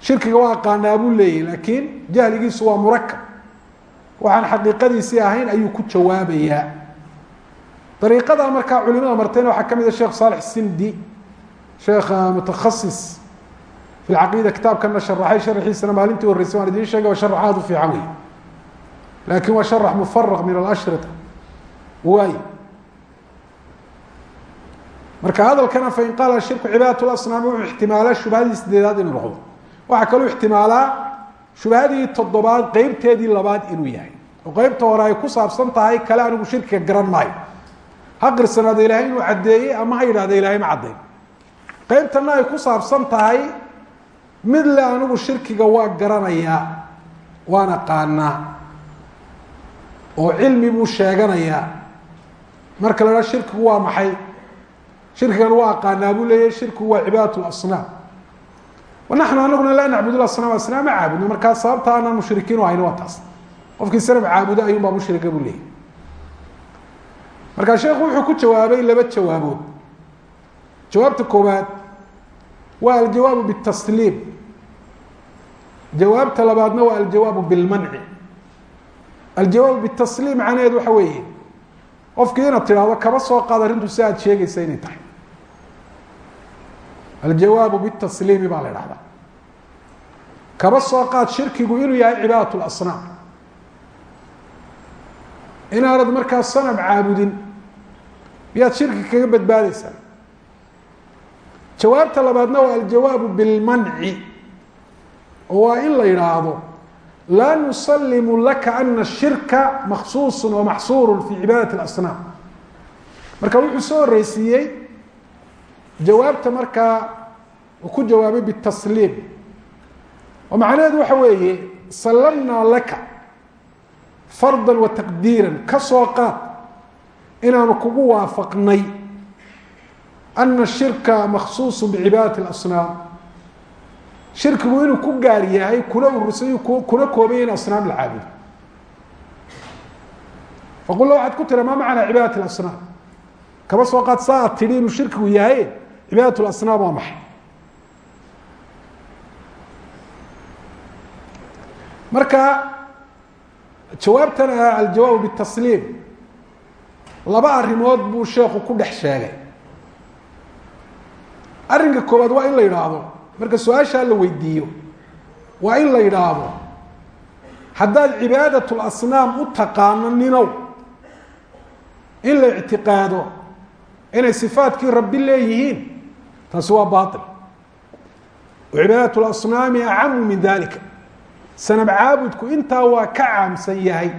shirkiga waa aqaanaa buu leeyahy laakiin jahligiisu waa murakab waxaan xaqiiqadiisii ahayn ayuu ku jawaabayaa dariiqada markaa culimada martayna waxaa ka mid a sheekh saalex sindi sheekh mutakhasis fi lcaqiida kitaabkana sharaxay sharxiisana maalintii horreysay waan idiin sheegay waa sharax aada u fiican wey laakin waa sharax mufaraq min alashrita waay marka hadalkana fain qaala shirku cibaadat lasnaam wuxuu ixtimaalaa shubhadii sideedaad inuu noqdo. Waxaa kaluu ixtimaalaa shubhadii toddobaad qeybteedii labaad inuu yahay. Oo qeybta hore ay ku saabsan tahay kale anigu shirkiga garan maayo. Ha qirsanaada ilaahay inuu caddeeyey ama ha yidhahda ilaahay ma caddeyn ay ku saabsan tahay mid le anigu shirkiga waa garanayaa waan aqaanaa oo cilmi buu sheeganayaa. Marka la haha waa maxay shirkigan waa aqaanaa buu leeyahy shirkigu waa cibaadat lasnaam wanaxnu anaguna laa nacbud asnaam asnaam ma caabudno markaa sababta aanaan mushrikiin u hayni waa taas. Qofkii sanam caabudo ayuun baa mushrika buu leeyahy markaa sheekhu wuxuu ku jawaabay laba jawaabood. Jawaabta koowaad waa aljawaabu bitasliim. Jawaabta labaadna waa aljawaabu bilmanci. Aljawaabu bitasliim macnaheed waxa weeye qofkii inaad tidhaahdo kaba soo qaad arrintu si aad sheegaysa inay tahay aljawaabu bitasliimi baa la idhahdaa kaba soo qaad shirkigu inuu yahay cibaadat lasnaam inaanad markaa sanam caabudin miyaad shirki kaga badbaadeysaa jawaabta labaadna waa aljawaabu bilmanci oo waa in la yidhaahdo laa nusalimu laka ana shirka maksuuص wamaxsuur fi cibaadaة اasnaam marka wuxuu soo horeysiiyey jawaabta markaa ku jawaabay btasliim oo macnaheedu waxa weeye sallamnaa laka farda wataqdiiran ka soo qaad inaanu kugu waafaqnay ana shirka makhsuusu bicibaadati اlasnaam shirkigu inuu ku gaar yahay kula urursay kuna koobay in asnaam la caabudo. Faqulla waxaad ku tira maa macnaa cibaadati اlasnaam kama soo qaad saa tidhi inuu shirkigu yahay cibaadat lasnaam waa maxay? Marka jawaabtan aljawaabu bitasliim. Laba arrimood buu sheekhu ku dhex sheegay. Arrinka koowaad waa in la yidhaahdo. Marka su'aashaa la weydiiyo waa in la yidhaahdo haddaad cibaadat lasnaam u taqaano ninow in la ictiqaado inay sifaadkii rabbi leeyihiin taasi waa baail oo cibaadat lasnaami acamu min dalika sanab caabudku intaa waa ka caamsan yahay.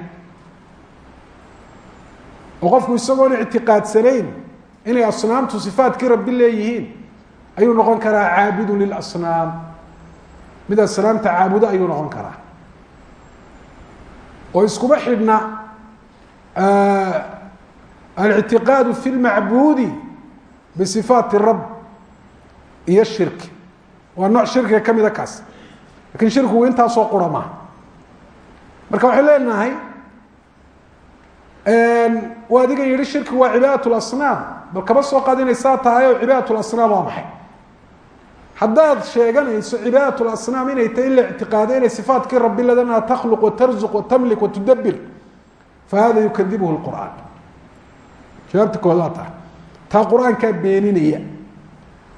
Oo qofku isagoona ictiqaadsanayn inay asnaamtu sifaadkii rabbi leeyihiin ayuu noqon karaa caabidu lilasnaam mid asnaamta caabudo ayuu noqon karaa. Oo iskuma xidhna alictiqaadu fi lmacbuudi bisifaati rab iyo shirki. Waa nooc shirkiga ka mida kaas. Lakin shirkigu intaasoo qura maaha. Marka waxay leenahay waa adiga yihi shirkigu waa cibaadat lasnaam bal kaba soo qaad inay saa tahay oo cibaadat lasnaam waa maxay? Haddaad sheeganayso cibaadat lasnaam inay tahay in la ictiqaado inay sifaatkii rabi ladana takhluq watarzuq watamlik watudabir fahada yukadibhu lqur'aan jawaabta kood waa taa. Taa qur'aankaa beeninaya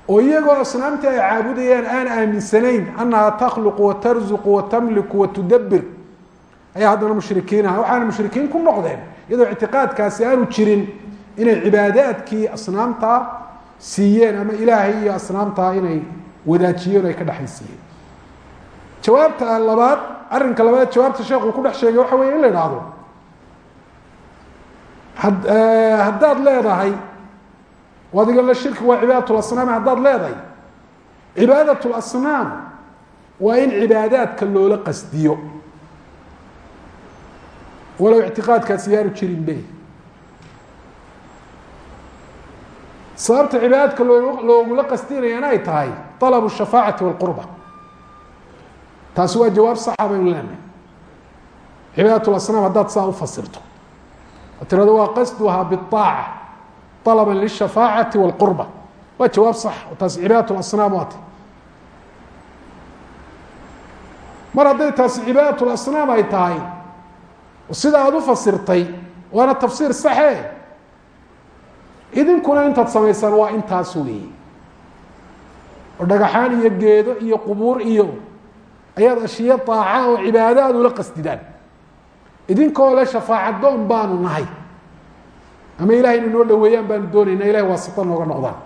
oo iyagoo asnaamtii ay caabudayaan aan aaminsanayn annaha takhluqu watarzuqu watamliku watudabir ayaa haddana mushrikiin aha waxaana mushrikiin ku noqdeen iyadoo ictiqaadkaasi aanu jirin inay cibaadaadkii asnaamtaa siiyeen ama ilaahay iyo asnaamtaa inay wadaajiyeen ay ka dhexaysiiyeen jawaabta labaad arrinka labaad jawaabta sheekhu ku dhex sheegay waxa weye in la idhaahdo had haddaad leedahay adiga shirki waa cibaadat lasnaam haddaad leedahay. Cibaadat lasnaam waa in cibaadaadka loola qasdiyo. Walow ictiqaadkaasi yaanu jirin be sababta cibaadaadka loo loogula qasdinayana ay tahay alabu shafaacati walqurba taasi waa jawaab saxa baynu leenahay. Cibaadat lasnaam haddaad saa u fasirto. Oo tirado waa qasduhaa biaaca alaba lishafaacati wاlqurba waa jawaab sax oo taasi cibaadat lasnaam waa tay mar hadday taasi cibaadat lasnaam ay tahay sida aada u fasirtay waana tafsiir saxe idinkuna intaad samaysaan waa intaas weeye oo dhagaxaan iyo geedo iyo qubuur iyo ayaad ashiyo daaca oo cibaado aad ula qasdidaan idinkoo le shafaacadoon baanu nahay ama ilahay inay noo dhaweeyaan baanu doonayna ilahay waa sifa noqdaan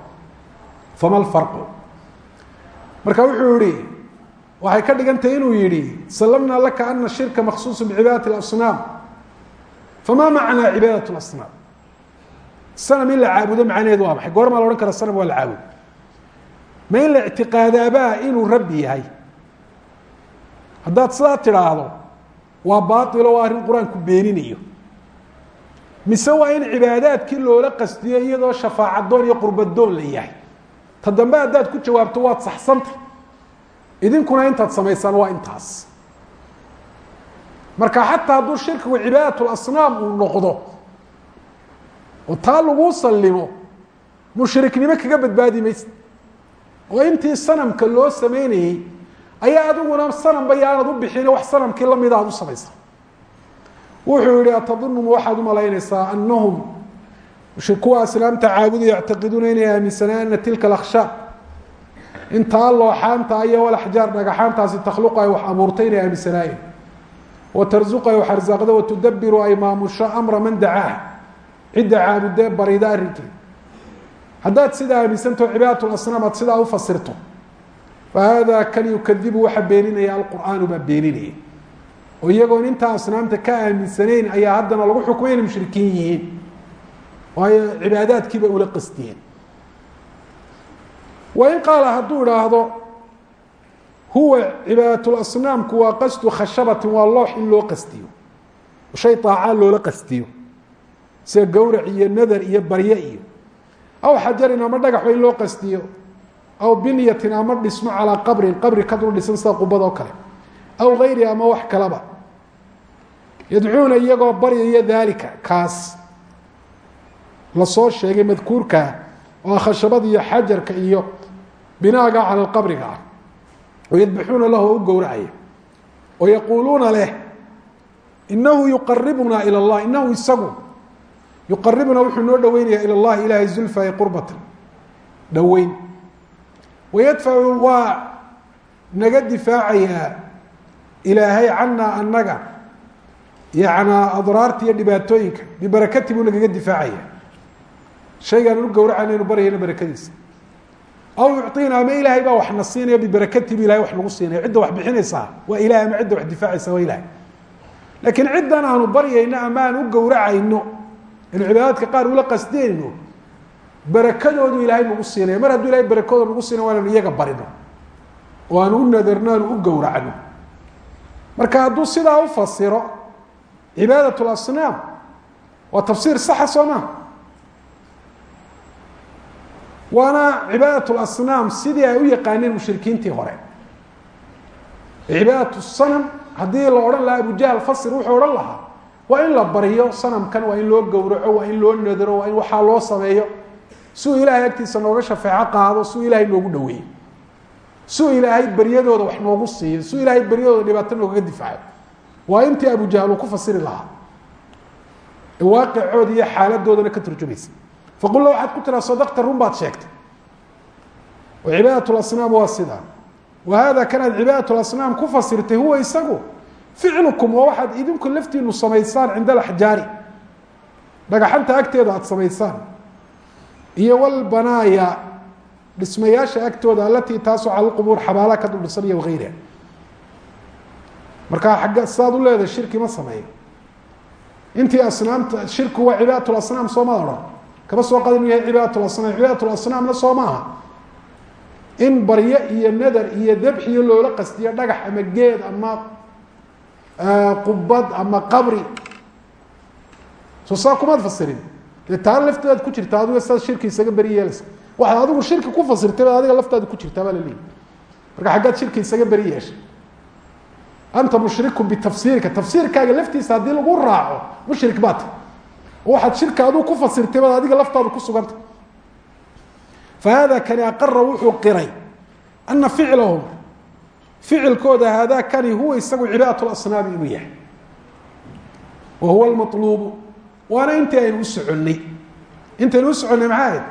fama alfarqu marka wuxuu yihi waxay ka dhigantay inuu yidhi sallamnaa laka ana shirka maksuusu bicibaadati اlasnaam fama macnaa cibaadat اlasnaam sanam in la caabudo waa maxay? Goormaa la odhan kara sanam waa la caabudo. Ma in la inuu rabbi yahay? Haddaad sidaa tidhaahdo waa baatilo waa arrin qur'aanku beeninayo mise waa in cibaadaadkii loola qasdiyo iyadoo shafaacadoon iyo qurbadoon la yahay. Ta dambe haddaad ku jawaabto waad saxsanta idinkuna intaad samaysaan waa intaas. Marka xataa hadduu shirkigu cibaadat lasnaam uu noqdo oo taa laguu sallimo mushriknimo kaga badbaadi maysa oo intii sanamka loo sameynayey ayaa adiguna sanamba yaanad u bixin wax sanamkii lamida aad u samaysa wuxuu yihi atadunuma waxaad umalaynaysaa anahum kuwa aslaamta caabuda yactaqiduuna inay aaminsanaa ana tilka akhshaab intaa looxaanta iyo walaxjaar dhagaxaantaasi takhluqu ay wax abuurtay inay aaminsanaayeen. Wa tarzuqu ay wax arsaaqda watudabiru ay maamusho amra man dacaah cidda caabudee barida arrinkii haddaad sidaa aaminsantaho cibaadat lasnaam aad sidaa u fasirto. Fahada kan yukadibu waxa beeninaya alqur'aanu baa beeninaya oo iyagoon intaa asnaamta ka aaminsanayn ayaa haddana lagu xukmay inay mushrikiin yihiin. Waayo cibaadaadkii bay ula qastiyeen wain qaala hadduu idhaahdo huwa cibaadatlasnaamku waa qasdu khashabatin waa loox in loo qastiyo. Shay aacaa loola qastiyo. Sida gowrac iyo nadar iyo barye iyo. Aw xajarin ama dhagaxba in loo qastiyo. Aw binyatin ama dhismo calaa qabrin qabri ka dhisan sida qubadoo kale. Aw gayri ama wax kaleba yadcuuna iyagoo baryaya daalika kaas lasoo sheegay madkuurkaa oo khashabada iyo xajarka iyo binaaga cala qabriga ah wayadbaxuuna lahu oo u gowracaya oo yaquuluuna leh inahu yuqaribuna ilى اllah inahu isagu yuqaribuna wuxuu noo dhaweynaya ilى اllahi ilahay zulfa ay qurbatan dhoweyn wayadfacu waa naga difaacayaa ilaahay canaa anaga yanaa adraarta iyo dhibaatooyinka bibarakati buu nagaga difaacaya. Shaygaan u gowracayna inu baryayna barakadiisa. Aw yucطiina ama ilaahay baa waxna siinaya bibarakati bu ilahay wax nagu siinaya. Cidda wax bixinaysaa waa ilahay ama cidda wax difaacaysa waa ilahay laakiin ciddan aanu baryayno ama aan u gowracayno inu cibaadaadka qaar ula qasdeyno barakadoodu ilaahay nagu siinaya. Mar hadduu ilahay barakadooda nagu siinaya waa iyaga barino. Oo aanu u nadarno aanu u gowracno. Marka hadduu sidaa u fasiro cibaadat lasnaam waa tafsiir saxa soo maa waana cibaadat lasnaam sidii ay u yaqaaneen mushrikiintii hore. Cibaadat sanam haddii la odhan lahaa abujahl fasir wuxuu odhan lahaa waa in la baryo sanamkan waa in loo gowraco waa in loo nadro waa in waxaa loo sameeyo. Siuu ilaahay agtiisa nooga shafeeco qaado siuu ilaahay noogu dhaweeyo siuu ilaahay beryadooda wax noogu siiyo siuu ilaahay beryadooda dhibaato noogaga difaaco waa intii abujahl uu ku fasiri lahaa waaqicooda iyo xaaladoodana ka turjumaysa faqul la waxaad ku tiraa sadaqta run baad sheegtay. Oo cibaadat lasnaam waa sidaa wa hada kanaad cibaadat lasnaam ku fasirtay huwa isagu. Ficlukum oo waxaad idinku laftiinu samaysaan cinda alaxjaari dhagaxanta agteeda aada samaysaan. Iyo walbanaaya dhismayaasha agtooda alatii taasoo cala lqubuur xabaalaha ka dul dhisan iyo wagayriha markaa agga sidaad u leedahay shirki ma sameeyo. Intii asnaamta shirku waa cibaadat lasnaam soo ma odhan. Kama soo inu yahay cibaadat lasnaam cibaadat lasnaamna soo maaha. In baryo iyo nadar iyo debxiyo loola qastiyo dhagax ama geed ama qubad ama qabri. Soo saa kumaad fasirin. Dee taa lafteedaad ku jirta adiga sidaad shirki isaga beri yeelaysa. Waxaad adigu shirki ku fasirtay adiga laftaada ku jirtaa baa la leeyahy marka xaggaad shirki isaga beri yeeshay anta mushriku bitafsiirika tafsiirkaaga laftiisa haddii lagu raaco mushrik baa ta waxaad shirka aduu ku fasirtay baad adiga laftaadu ku suganta fahada kani aqara wuxuu qiray ana ficlahum ficilkooda haadaa kani huwa isagu cibaat asnaami inuu yahay wa huwa lmaluubu waana intii aynu u soconnay intaynu u soconnay maxaa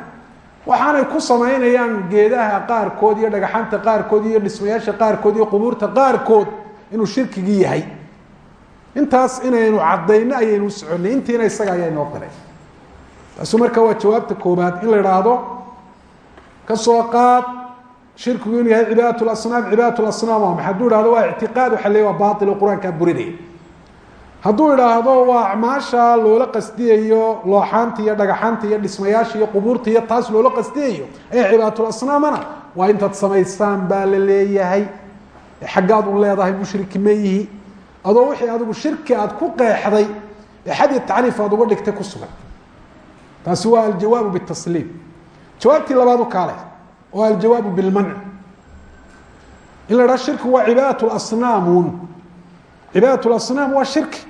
waxaanay ku samaynayaan geedaha qaarkood iyo dhagaxanta qaarkood iyo dhismayaasha qaarkood iyo qubuurta qaarkood inuu shirkigii yahay. Intaas inaynu caddayno ayaynu u soconnay intiina isaga ayaa inoo qiray taasu marka waa jawaabta koobaad in la idhaahdo ka soo qaad shirkigu inuu yahay cibaadat lasnaam cibaadat lasnaam waa maxay? Hadduu ihahdo waa ictiqaad waxa le waa baail oo qur'aankaa burinaya hadduu idhaahdo waa acmaasha loola qasdiyayo looxaanta iyo dhagaxaanta iyo dhismayaasha iyo qubuurta iyo taas loola qasdiyayo ee cibaadatusnaamana waa intaad samaysaan baa la leeyahay xaggaad un leedahay mushriki ma yihi adoo wixii adigu shirki aad ku qeexday ee xad iyo tacriif aad uga dhigtay ku sugan. Taasi waa aljawaabu bitasliim. Jawaabtii labaad u kaale oo aljawaabu bilmanc. In la dhaha shirki waa cibaadat lasnaamun cibaadat lasnaam waa shirki.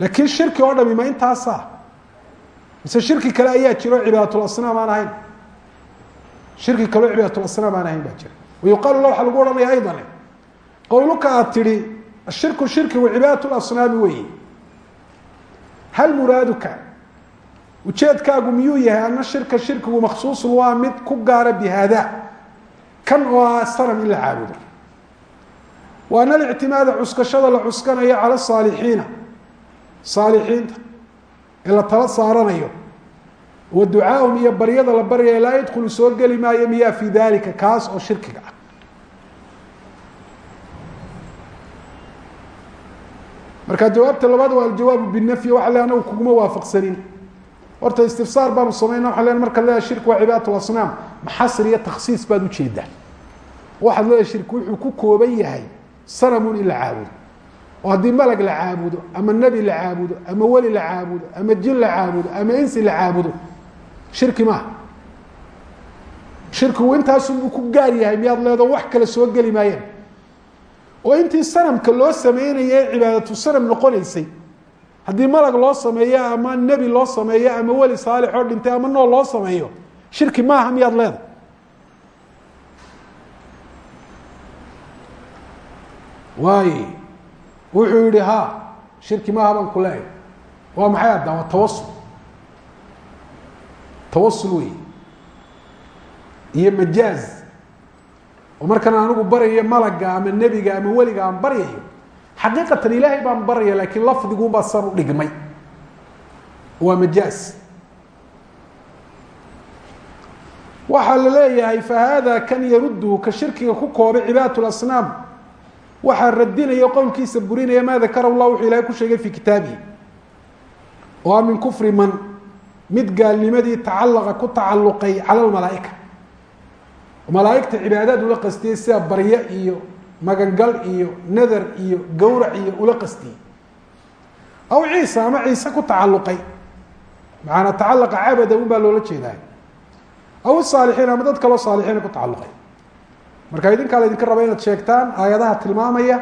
Laakiin shirki oo dhami ma intaasa mise shirki kale ayaa jiro cibaadatlasnaam aan ahayn. Shirki kaleo cibaadatlasnaam aan ahayn baa jira wayuqaalu la waxaa lagu odhanaya aydan qowluka aad tidhi ashirku shirkigu cibaadat lasnaami weyi hal muraaduka ujeedkaagu miyuu yahay ana shirka shirkigu maksuusun waa mid ku gaara bi haada kan oo ah sanam in la caabudo wa ana alictimaada cuskashada la cuskanayo cala saalixiina saalixiinta ee la tala saaranayo wa ducaaahum iyo baryada la baryaya laa soo geli maayo miyaa fi dalika kaas oo shirkiga ah marka jawaabta labaad waa aljawaabu binafyi waxa le anagu kuguma waafaqsanin. Horta istifsaar baanu samayna waa le marka leedahay shirku waa cibaadat lasnaam maxasr iyo takhsiis baad u jeedaa waxaad leedahay shirki wuxuu ku kooban yahay sanamun in la caabudo. Oo haddii malag la caabudo ama nebi la caabudo ama weli la caabudo ama jin la caabudo ama insi la caabudo shirki maaha shirkigu intaasunbuu ku gaar yahay miyaad leedo wax kale soo geli maayeen oo intii sanamka loo sameynaya ee cibaadatu sanam noqonaysay. Haddii malag loo sameeyo ama nebi loo sameeyo ama weli saalix oo dhintay ama nool loo sameeyo shirki maaha miyaad leeda waay wuxuu yihi ha shirki maaha baan ku leeyahy waa maxay adda? Waa tawasul tawasul wey iyo majaaz oo markan anigu baryayo malaga ama nebiga ama weliga aan baryayo xaqiiqatan ilaahay baan baraya laakiin lafdiguunbaa san u dhigmay. Waa majaaz waxaa la leeyahay fa hada kan yaruddu ka shirkiga ku koobay cibaadat lasnaam waxaa radinaya qowlkiisa burinaya maa dakara llah wuxuu ilahay ku sheegay fi kitaabihi. Oo min kufri man mid gaalnimadii tacalaqa ku tacalluqay cala lmalaaika malaaigta cibaadaad ula qastiyey sida barye iyo magangal iyo nadar iyo gowrac iyo ula qastiyey aw ciisa ama ciise ku tacalluqay. Macanaa tacalaqa cabada un baa loola jeedaa aw saalixiin ama dad kaloo saalixiina ku tacalluqay. Marka idinkaa la idinka raba inaad sheegtaan aayadaha tilmaamaya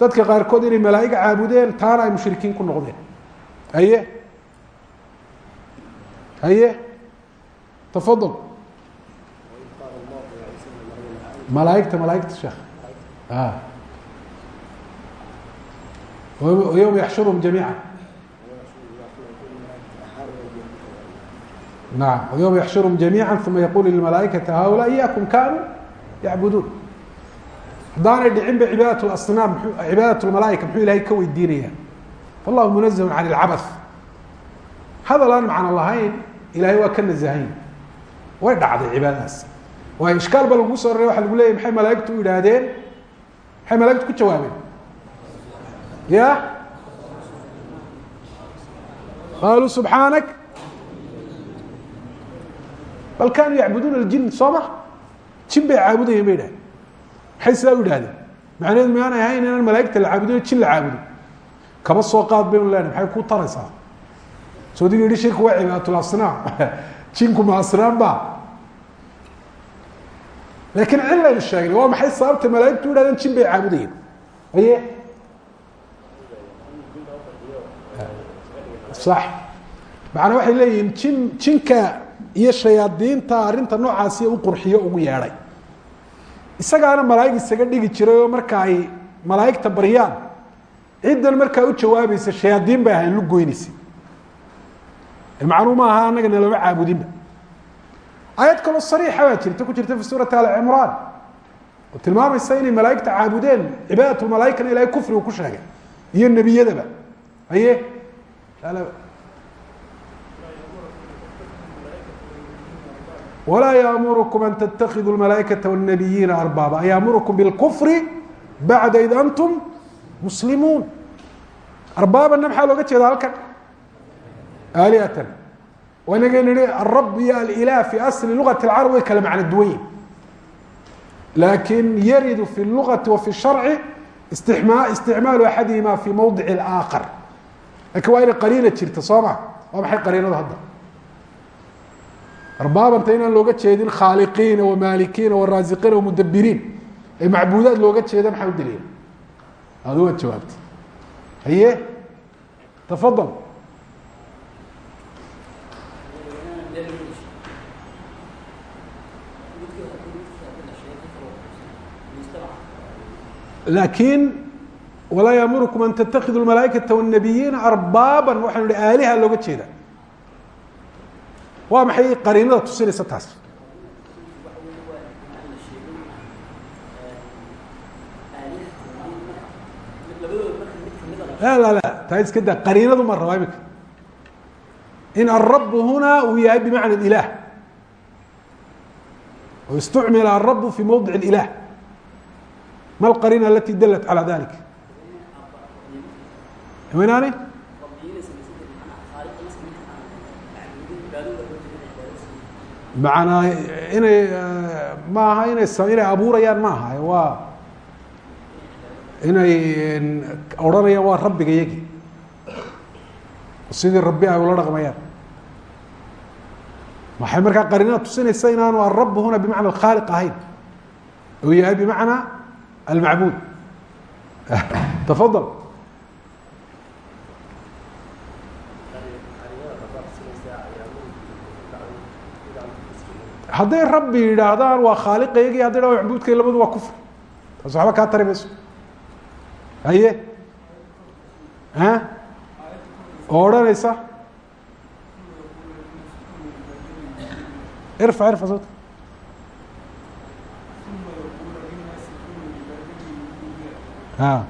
dadka qaarkood inay malaaig caabudeen taana ay mushrikiin ku noqdeen. Haye? Haye? Tafadal malaaigta malaaigta sheekh yowma yaxshurhum jamiica naam yowma yaxshurhum jamiica uma yaqul lilmalaaikati haulaa iyakum kanuu yacbuduun haddaanay dhicin ba cibaadat lasnaam cibaadat lmalaaika muxuu ilahay ka weydiinaya wallahu munazahun can ilcabath hadal aan macno lahayn ilahay waa ka nazahayn way dhacday cibaadadaas waayo ishkaal ba lagu soo raray waxa lagu leeyay maxay malaaigtu u yidhaahdeen? Maxay malaaigtu ku jawaabeen? Ya? Qaaluu subxaanak bal kanuu yacbuduuna aljin soo ma? Jin bay caabudayeen bay idhahdeen maxay sidaa u yidhahdeen macnaheedu miyaanay ahayn inaan malaaigta la caabudo jin la caabudo. Kaba soo qaad baynu leenahay maxay ku taraysaa? Soo dig yihi shirku waa cibaatul asnaam jinku ma asnaam ba laakiin cilaynu sheegnay waa maxay sababta malaaigtu yidhahdeen jin bay caabudayeen aye sax macnaa waxay leeyihiin jin jinka iyo shayaadiinta arrinta noocaasi u qurxiyo ugu yeedhay isagaana malaa'ig isaga dhigi jiray oo marka ay malaa'igta baryaan ciddan markaa u jawaabaysa shayaadiin bay ahayn lu goynaysa macnuu ma aha anagana lama caabudinba aayad kaloo sariixa baa jirta ku jirta fi suurati alcimraan oo tilmaamaysa inay malaa'igta caabudeen cibaadat malaaikana ilahay kufrigu ku sheegay iyo nebiyadaba. Aye walaa yaamurkum an ttakiduu malaaikata wاnabiyiina arbaaba. Ayaamurukum bilkufri bacda id antum muslimuun. Arbaabanna maxaa looga jeeda halkan? Aalihatan inaga nihi arab iyo alilah fi asli lugati اlcarab way kala macno duwan yihin lakin yaridu fi اlugati wa fi sharci isticmaalu axadihima fi mawdic اlaakhar lakin waa inay qariina jirta soo ma waa maxay qariinadu hadda arbaabanta inaan looga jeedin khaaliqiina wamaalikiina waraasiqiina wamudabiriin ee macbuudaad looga jeeda maxaa u daliila adu waad jawaabtay haye tafadal lakin walaa yaamurkum an ttakiduu malaaikata wاnabiyiina arbaaba waxanu hi aaliha looga jeeda waa maxay qariinada tusinaysa taas la la la taa iska da qariinadu ma rabaa imika in الrab huna uu yahay bimacna اilah o istucmila الrab fi mawdic اilah ma اlqariina alati dalat calى dalik weynaani macanaa inay maaha inay inay abuurayaan maaha waa inay odhanayaan waa rabbiga yagi sidii rabbi ay ula dhaqmayaan waxay markaa qarinada tusinaysa inaanu arab huna bimacna alkhaaliq ahayn uu yahay bimacna almacbuud tafadal hadday rabbi yidhaahdaan waa khaaliqaygii hadday dha macbuudkay labadu waa kufr taas waxba kaa tari haye oo odhanaysa irfac irfac sawta a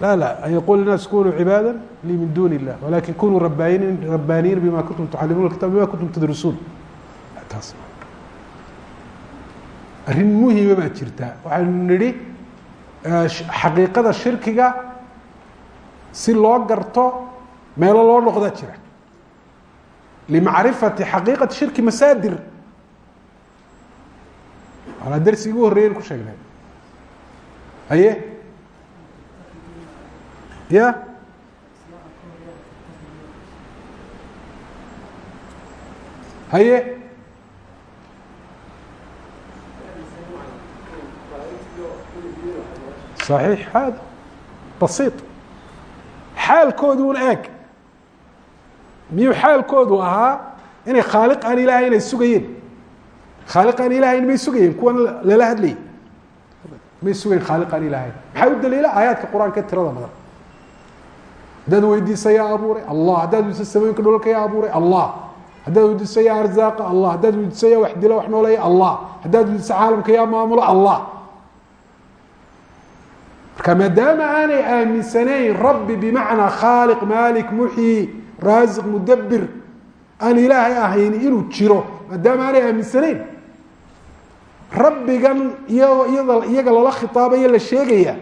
لا لا أن يقول الناس كونوا عبادا لي من دون الله ولكن كونوا ربانيين ربانيين بما كنتم تعلمون الكتاب بما كنتم تدرسون taas arrin muhima baa jirta waxaynu nidhi xaqiiqada shirkiga si loo garto meelo loo noqdaa jira limacrifati xaqiiqati shirki masaadir alaa darsigii ugu horreyen ku sheegnay. Haye? Ya? Haye? صaxiix hada basiط xaalkoodi un eeg. Miyuu xaalkoodu ahaa? Inay khaaliq aan ilahay inay sugayeen khaaliq aan ilahayn may sugayeen kuwan lala hadlayay may sugayen khaaliq aan ilahayn maxaa u daliila? Aayaadka qur'aanka tirada badan. Haddaad weydiisa yaa abuuray? Allah. Haddaad weydiiso samooyinka dholalka yaa abuuray? Allah. Haddaad weydiiso yaa arzaaqa? Allah. Haddaad weydiiso yaa wax dila wax nooleeya allah. Haddaad weydiiso caalamka yaa maamulo allah. Marka maadaama aanay aaminsanayn rabbi bimacnaa khaaliq maalik muxyi raasiq mudabir aan ilaahay ahayn inuu jiro maadaama aanay aaminsanayn rabbigan iyaga lala khitaabayo la sheegaya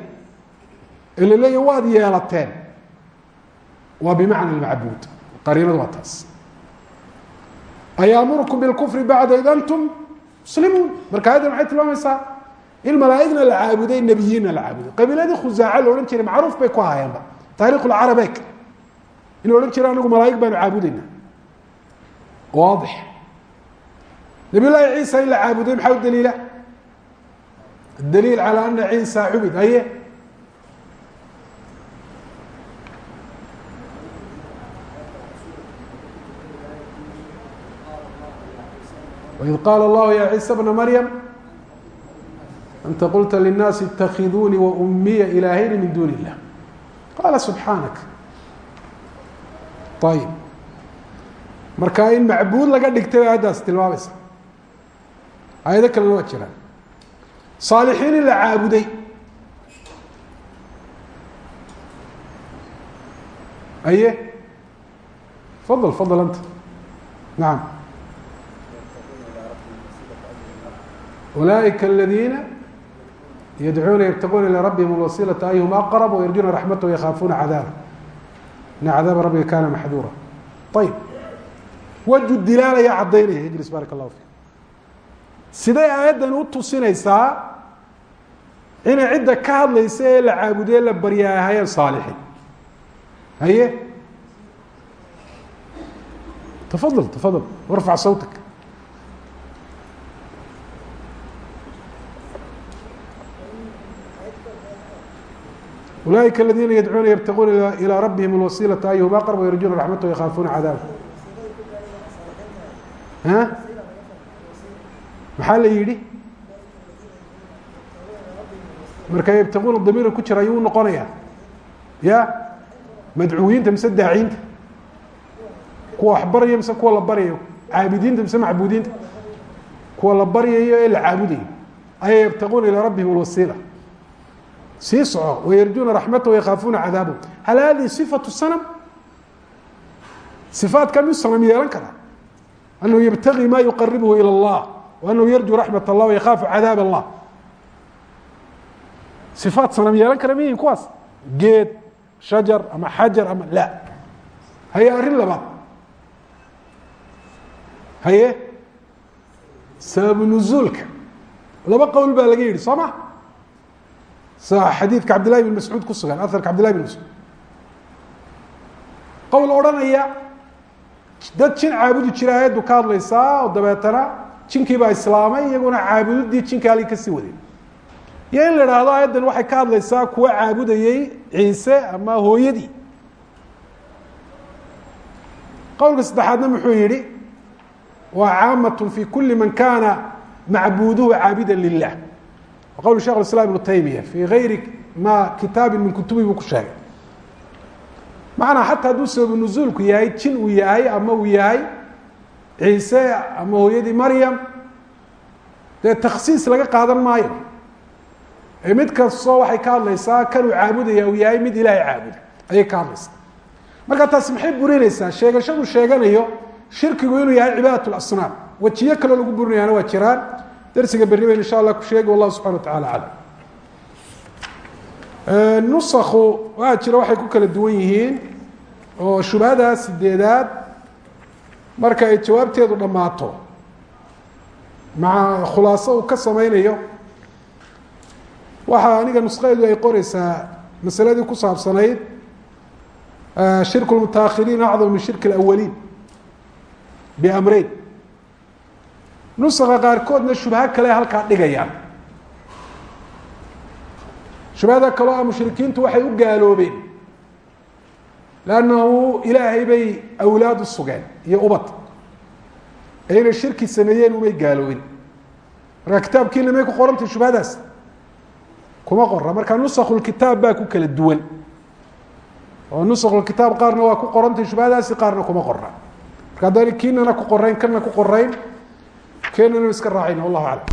ee la leeya waad yeelateen. Waa bimacna almacbuud qariinadu waa taas. Ayaamurukum bilkufri bacda id antum muslimuun. Marka ayaddan maxay tilmaamaysaa? In malaaigna la caabuday nebiyiinna la caabuday. Qabiiladii khusaaca la odhan jiray macruuf bay ku ahaayeenba taariikh lcarabek in la odhan jira anagu malaaig baanu caabudayna. Waadix nabiy llaahi ciisa in la caabuday maxaa u daliila daliil calى ana ciisa cubid haye وإذ qاl الlه ya عيسى بن mريم أnta qلta للناasi اتkidunii وأmiya إلahayni min dun الlah qala سubحaaنك ayb marka in macbuud laga dhigtay bay ayaddaas tilmaamaysa ayado kalena waa jiraan صاalixiin in la caabuday aye fضل fضل anta naam ulaaئika اladiina yadcuuna ybtaguuna ilى rabihim اlwasilaةa ayhum aqrb وyarjuna raxmatه yakaafuuna cadaaba ina cadaaba rabbiga kana maxduura ayb waju dilaalaya caddaynaya ijlis barak اllahu fik siday aayaddan u tusinaysaa inay cidda ka hadlaysa ee la caabuday la baryaa ahayeen saalixiin haye tafadal tafadal warfac sawtak ulaaئika اladiina yadcuuna ybtaguuna ilى rabihim اlwasilaةa ayhum aqrb وyarjuna raxmatه yakaafuuna cadaaba ha maxaa la yidhi? Marka yabtaquuna damiira ku jira ayuu noqonayaa. Ya? Madcuwiinta mise daacinta kuwa waxbaraya mise kuwa la baryayo caabidiinta mise macbuudiinta kuwa la baryayo ee la caabudayo. Ayaa yabtaquuna ilaa rabbihim lwasiila sii soco wayarjuuna raxmata wayakhaafuuna cadaabu hal haadihi sifatu sanam? Sifaadka mid sanam yeelan kara. Annahu yabtagii ma yuqaribuhu ila allah. وanahu yarju raxmat اllah وyakaafu cadaab اllah صifaat sanam yeelan kara miyihin kuwaas geed shajar ama xajar ama la haye arrin labaad haye sababu nuzuulka laba qowl baa laga yihi soo ma xadiidka cabd llahi bn mascuud ku sugan aharka cabd llahi bn mascuud qowl odhanaya dad jin caabudi jira aayaddu ka hadlaysaa oo dabeetana jinkii baa islaamay iyaguna caabudidii jinka halkii ka sii waday iyo in la idhaahdo aayaddan waxay ka hadlaysaa kuwa caabudayey ciise ama hooyadii. Qowlka saddexaadna muxuu yihi waa caamat fi kuli man kana macbuduhu caabida lilah qawl shekh islam ibnu taymiya fii gayri ma kitaabi min kutubi buu ku sheegay. Macnaa xataa hadduu sababu nuzuulku yahay jin uu yahay ama uu yahay ciise ama hooyadii maryam dee takhsiis laga qaadan maayo. Ee mid kastoo waxay ka hadlaysaa kanuu caabudaya uu yahay mid ilaahay caabuda ayay ka hadlaysaa. Marka taasi maxay burinaysaa? Sheegashadu sheeganayo shirkigu inuu yahay cibaadat lasnaam wejiyo kaloo lagu burinayaana waa jiraan. Darsiga berri bayn insha allah ku sheegi wallahu subxana wa tacala aclam. Nusakhu waxaa jira waxay ku kala duwan yihiin. Oo shubhada sideedaad marka ay jawaabteedu dhammaato maca khulaaso uu ka sameynayo waxaa aniga nusqeedu ay qoreysaa masaladii ku saabsanayd shirku lmutaahiriin acdam min shirki اlawaliin biamreyn. Nusaka qaarkoodna shubho kale halkaa dhigayaan. Shubhada kaloo ah mushrikiintu waxay u gaaloobeen lannahu ilaahay bay awlaad u sugeen iyo ubad ee inay shirki sameeyeen umay gaaloobin marka kitaabkiina may ku qorantay shubhadaas kuma qora marka nusakulkitaab baa ku kala duwan oo nusakulkitaab qaarna waa ku qorantay shubhadaasi qaarna kuma qora marka haddaan kiinana ku qorayn kana ku qorayn keenana iska raacayna wallahu aclam